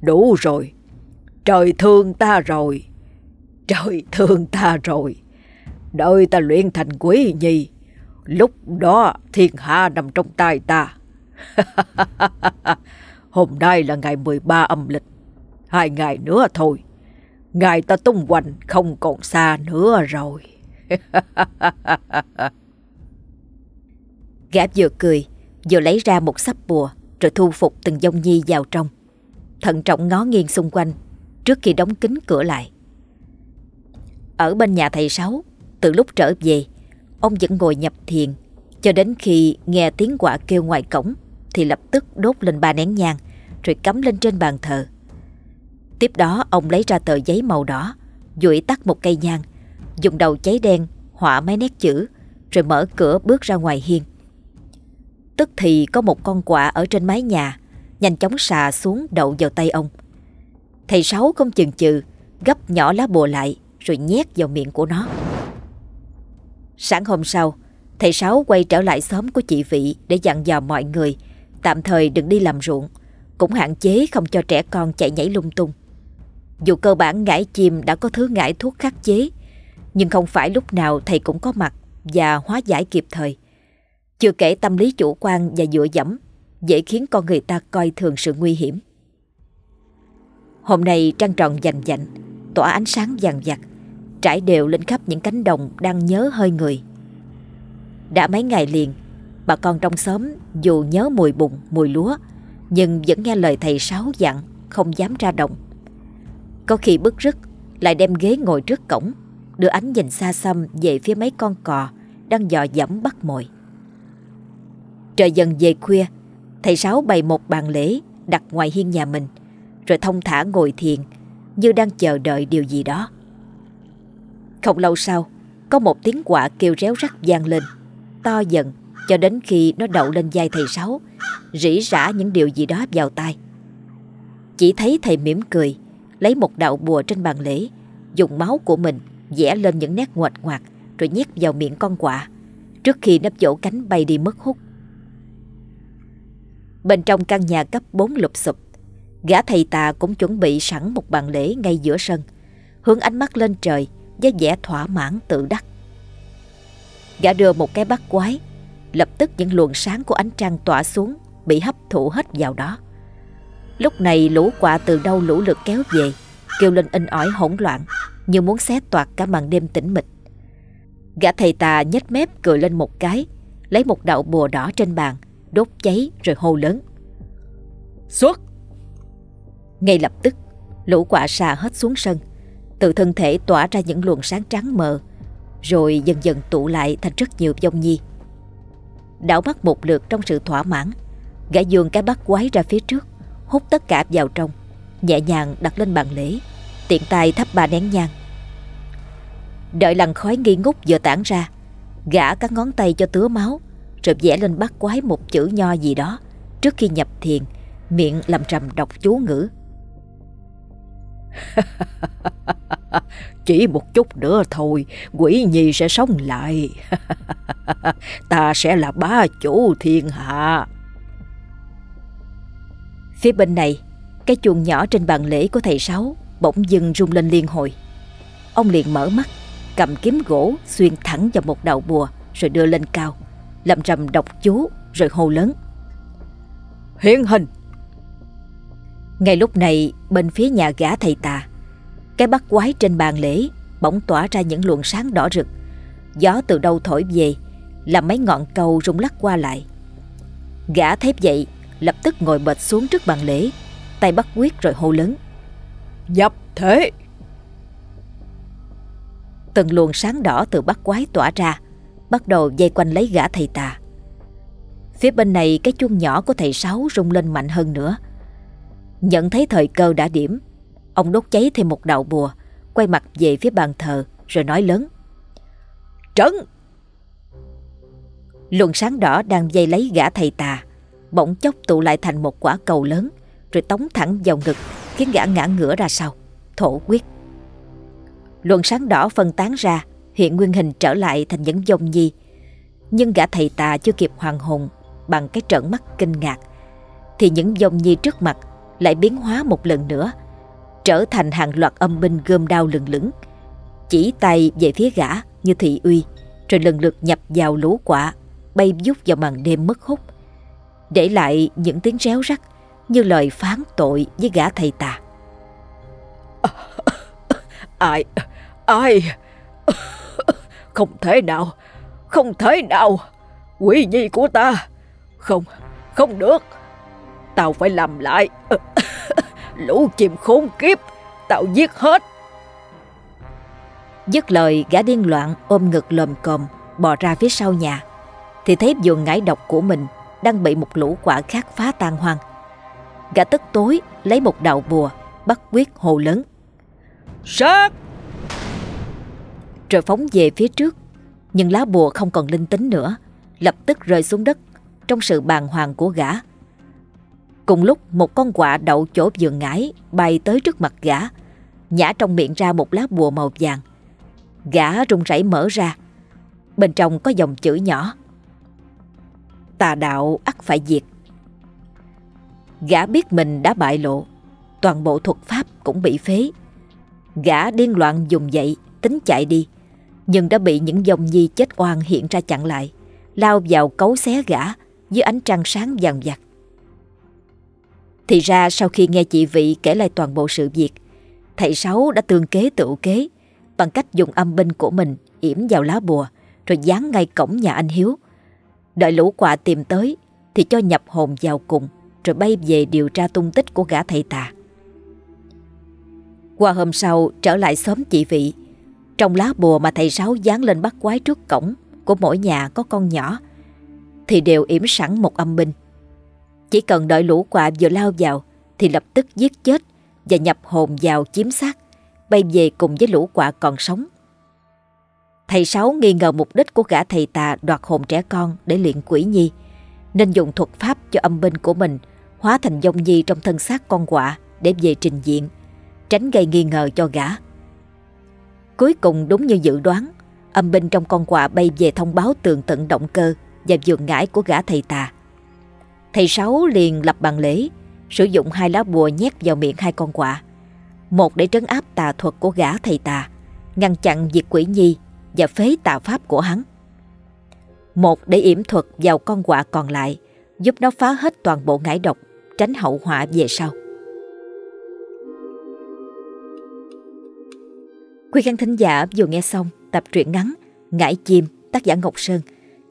Đủ rồi. Trời thương ta rồi. Trời thương ta rồi. Đợi ta luyện thành quý nhi Lúc đó thiên hạ nằm trong tay ta. Hôm nay là ngày 13 âm lịch. Hai ngày nữa thôi. Ngày ta tung hoành không còn xa nữa rồi. Gã vừa cười, Vừa lấy ra một sắp bùa, Rồi thu phục từng dông nhi vào trong. Thận trọng ngó nghiêng xung quanh, Trước khi đóng kín cửa lại. Ở bên nhà thầy Sáu, Từ lúc trở về, Ông vẫn ngồi nhập thiền, Cho đến khi nghe tiếng quạ kêu ngoài cổng Thì lập tức đốt lên ba nén nhang, Rồi cắm lên trên bàn thờ. Tiếp đó, ông lấy ra tờ giấy màu đỏ, Duỗi tắt một cây nhang, Dùng đầu cháy đen họa mấy nét chữ, Rồi mở cửa bước ra ngoài hiên. Tức thì có một con quạ ở trên mái nhà Nhanh chóng xà xuống đậu vào tay ông. Thầy Sáu không chừng chừ, Gấp nhỏ lá bùa lại, Rồi nhét vào miệng của nó. Sáng hôm sau, Thầy Sáu quay trở lại xóm của chị Vị Để dặn dò mọi người, Tạm thời đừng đi làm ruộng, Cũng hạn chế không cho trẻ con chạy nhảy lung tung. Dù cơ bản ngải chim đã có thứ ngải thuốc khắc chế, Nhưng không phải lúc nào thầy cũng có mặt Và hóa giải kịp thời. Chưa kể tâm lý chủ quan và dựa dẫm Dễ khiến con người ta coi thường sự nguy hiểm. Hôm nay trăng tròn dành dạnh Tỏa ánh sáng vàng vặt, Trải đều lên khắp những cánh đồng Đang nhớ hơi người. Đã mấy ngày liền, Bà con trong xóm dù nhớ mùi bùn, Mùi lúa, Nhưng vẫn nghe lời thầy Sáu dặn, Không dám ra đồng. Có khi bức rứt, Lại đem ghế ngồi trước cổng, Đưa ánh nhìn xa xăm về phía mấy con cò Đang dò dẫm bắt mồi. Trời dần về khuya Thầy Sáu bày một bàn lễ, Đặt ngoài hiên nhà mình, Rồi thông thả ngồi thiền, Như đang chờ đợi điều gì đó. Không lâu sau, Có một tiếng quạ kêu réo rắt vang lên, To dần cho đến khi nó đậu lên vai thầy Sáu, Rỉ rả những điều gì đó vào tai. Chỉ thấy thầy mỉm cười, Lấy một đạo bùa trên bàn lễ, Dùng máu của mình vẽ lên những nét ngoạch ngoạc, Rồi nhét vào miệng con quạ Trước khi nắp vỗ cánh bay đi mất hút. Bên trong căn nhà cấp 4 lụp sụp. Gã thầy tà cũng chuẩn bị sẵn một bàn lễ ngay giữa sân, Hướng ánh mắt lên trời Với vẻ thỏa mãn tự đắc. Gã đưa một cái bát quái, Lập tức những luồng sáng của ánh trăng tỏa xuống Bị hấp thụ hết vào đó. Lúc này lũ quạ từ đâu lũ lượt kéo về, Kêu lên in ỏi hỗn loạn, Như muốn xé toạc cả màn đêm tĩnh mịch. Gã thầy tà nhếch mép cười lên một cái, Lấy một đạo bùa đỏ trên bàn Đốt cháy rồi hô lớn. Xuất! Ngay lập tức, Lũ quạ xà hết xuống sân. Từ thân thể tỏa ra những luồng sáng trắng mờ, Rồi dần dần tụ lại thành rất nhiều dông nhi Đảo mắt một lượt trong sự thỏa mãn, Gã dường cái bắt quái ra phía trước, Hút tất cả vào trong, Nhẹ nhàng đặt lên bàn lễ, Tiện tay thắp ba nén nhang. Đợi làn khói nghi ngút vừa tản ra, Gã các ngón tay cho tứa máu rồi vẽ lên bắt quái một chữ nho gì đó. Trước khi nhập thiền, Miệng làm trầm đọc chú ngữ. Chỉ một chút nữa thôi, Quỷ nhi sẽ sống lại. Ta sẽ là bá chủ thiên hạ. Phía bên này, Cái chuông nhỏ trên bàn lễ của thầy Sáu Bỗng dưng rung lên liên hồi. Ông liền mở mắt, Cầm kiếm gỗ xuyên thẳng vào một đầu bùa, Rồi đưa lên cao lầm rầm đọc chú, rồi hô lớn. Hiện hình! Ngay lúc này, bên phía nhà gã thầy tà, Cái bắt quái trên bàn lễ Bỗng tỏa ra những luồng sáng đỏ rực. Gió từ đâu thổi về, Làm mấy ngọn cầu rung lắc qua lại. Gã thép dậy, Lập tức ngồi bệt xuống trước bàn lễ, Tay bắt quyết rồi hô lớn. Dập thế! Từng luồng sáng đỏ từ bắt quái tỏa ra Bắt đầu dây quanh lấy gã thầy tà. Phía bên này cái chuông nhỏ của thầy Sáu rung lên mạnh hơn nữa. Nhận thấy thời cơ đã điểm Ông đốt cháy thêm một đạo bùa Quay mặt về phía bàn thờ Rồi nói lớn. Trấn! Luồng sáng đỏ đang dây lấy gã thầy tà bỗng chốc tụ lại thành một quả cầu lớn rồi tống thẳng vào ngực khiến gã ngã ngửa ra sau, thổ quyết. Luồng sáng đỏ phân tán ra, hiện nguyên hình trở lại thành những dông nhi. Nhưng gã thầy tà chưa kịp hoàng hồn bằng cái trợn mắt kinh ngạc, thì những dông nhi trước mặt lại biến hóa một lần nữa, trở thành hàng loạt âm binh gươm đao lừng lững, chỉ tay về phía gã như thị uy, rồi lần lượt nhập vào lũ quả, bay vút vào màn đêm mất hút, để lại những tiếng réo rắt như lời phán tội với gã thầy tà. Ai, ai, không thể nào, không thể nào, quỷ nhi của ta, không, không được, tao phải làm lại, lũ chim khốn kiếp, tao giết hết. Dứt lời gã điên loạn ôm ngực lồm cồm bò ra phía sau nhà thì thấy vườn ngải độc của mình đang bị một lũ quả khác phá tan hoang. Gã tức tối lấy một đạo bùa bắt quyết hồ lớn. Sát! Rồi phóng về phía trước nhưng lá bùa không còn linh tính nữa, lập tức rơi xuống đất trong sự bàng hoàng của gã. Cùng lúc, một con quạ đậu chỗ vườn ngải bay tới trước mặt gã, nhả trong miệng ra một lá bùa màu vàng. Gã rung rẩy mở ra, Bên trong có dòng chữ nhỏ, Tà đạo ắt phải diệt Gã biết mình đã bại lộ, Toàn bộ thuật pháp cũng bị phế Gã điên loạn dùng dậy, Tính chạy đi nhưng đã bị những dòng nhi chết oan hiện ra chặn lại Lao vào cấu xé gã Dưới ánh trăng sáng vàng vặt Thì ra sau khi nghe chị Vị kể lại toàn bộ sự việc Thầy Sáu đã tương kế tự kế Bằng cách dùng âm binh của mình yểm vào lá bùa rồi dán ngay cổng nhà anh Hiếu. Đợi lũ quạ tìm tới thì cho nhập hồn vào cùng rồi bay về điều tra tung tích của gã thầy tà. Qua hôm sau trở lại xóm chị Vị, trong lá bùa mà thầy Sáu dán lên bắt quái trước cổng của mỗi nhà có con nhỏ thì đều yểm sẵn một âm binh. Chỉ cần đợi lũ quạ vừa lao vào thì lập tức giết chết và nhập hồn vào chiếm xác, bay về cùng với lũ quạ còn sống Thầy Sáu nghi ngờ mục đích của gã thầy tà đoạt hồn trẻ con để luyện quỷ nhi, nên dùng thuật pháp cho âm binh của mình hóa thành dông nhi trong thân xác con quạ để về trình diện, tránh gây nghi ngờ cho gã. Cuối cùng đúng như dự đoán, âm binh trong con quạ bay về thông báo tường tận động cơ và vườn ngải của gã thầy tà. Thầy Sáu liền lập bàn lễ, sử dụng hai lá bùa nhét vào miệng hai con quạ. Một để trấn áp tà thuật của gã thầy tà, ngăn chặn diệt quỷ nhi và phế tà pháp của hắn. Một để yểm thuật vào con quạ còn lại, giúp nó phá hết toàn bộ ngải độc, tránh hậu họa về sau. Quý khán thính giả, vừa nghe xong tập truyện ngắn Ngải chim tác giả Ngọc Sơn.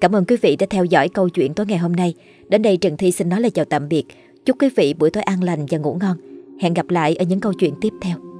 Cảm ơn quý vị đã theo dõi câu chuyện tối ngày hôm nay. Đến đây Trần Thi xin nói lời chào tạm biệt. Chúc quý vị buổi tối an lành và ngủ ngon. Hẹn gặp lại ở những câu chuyện tiếp theo.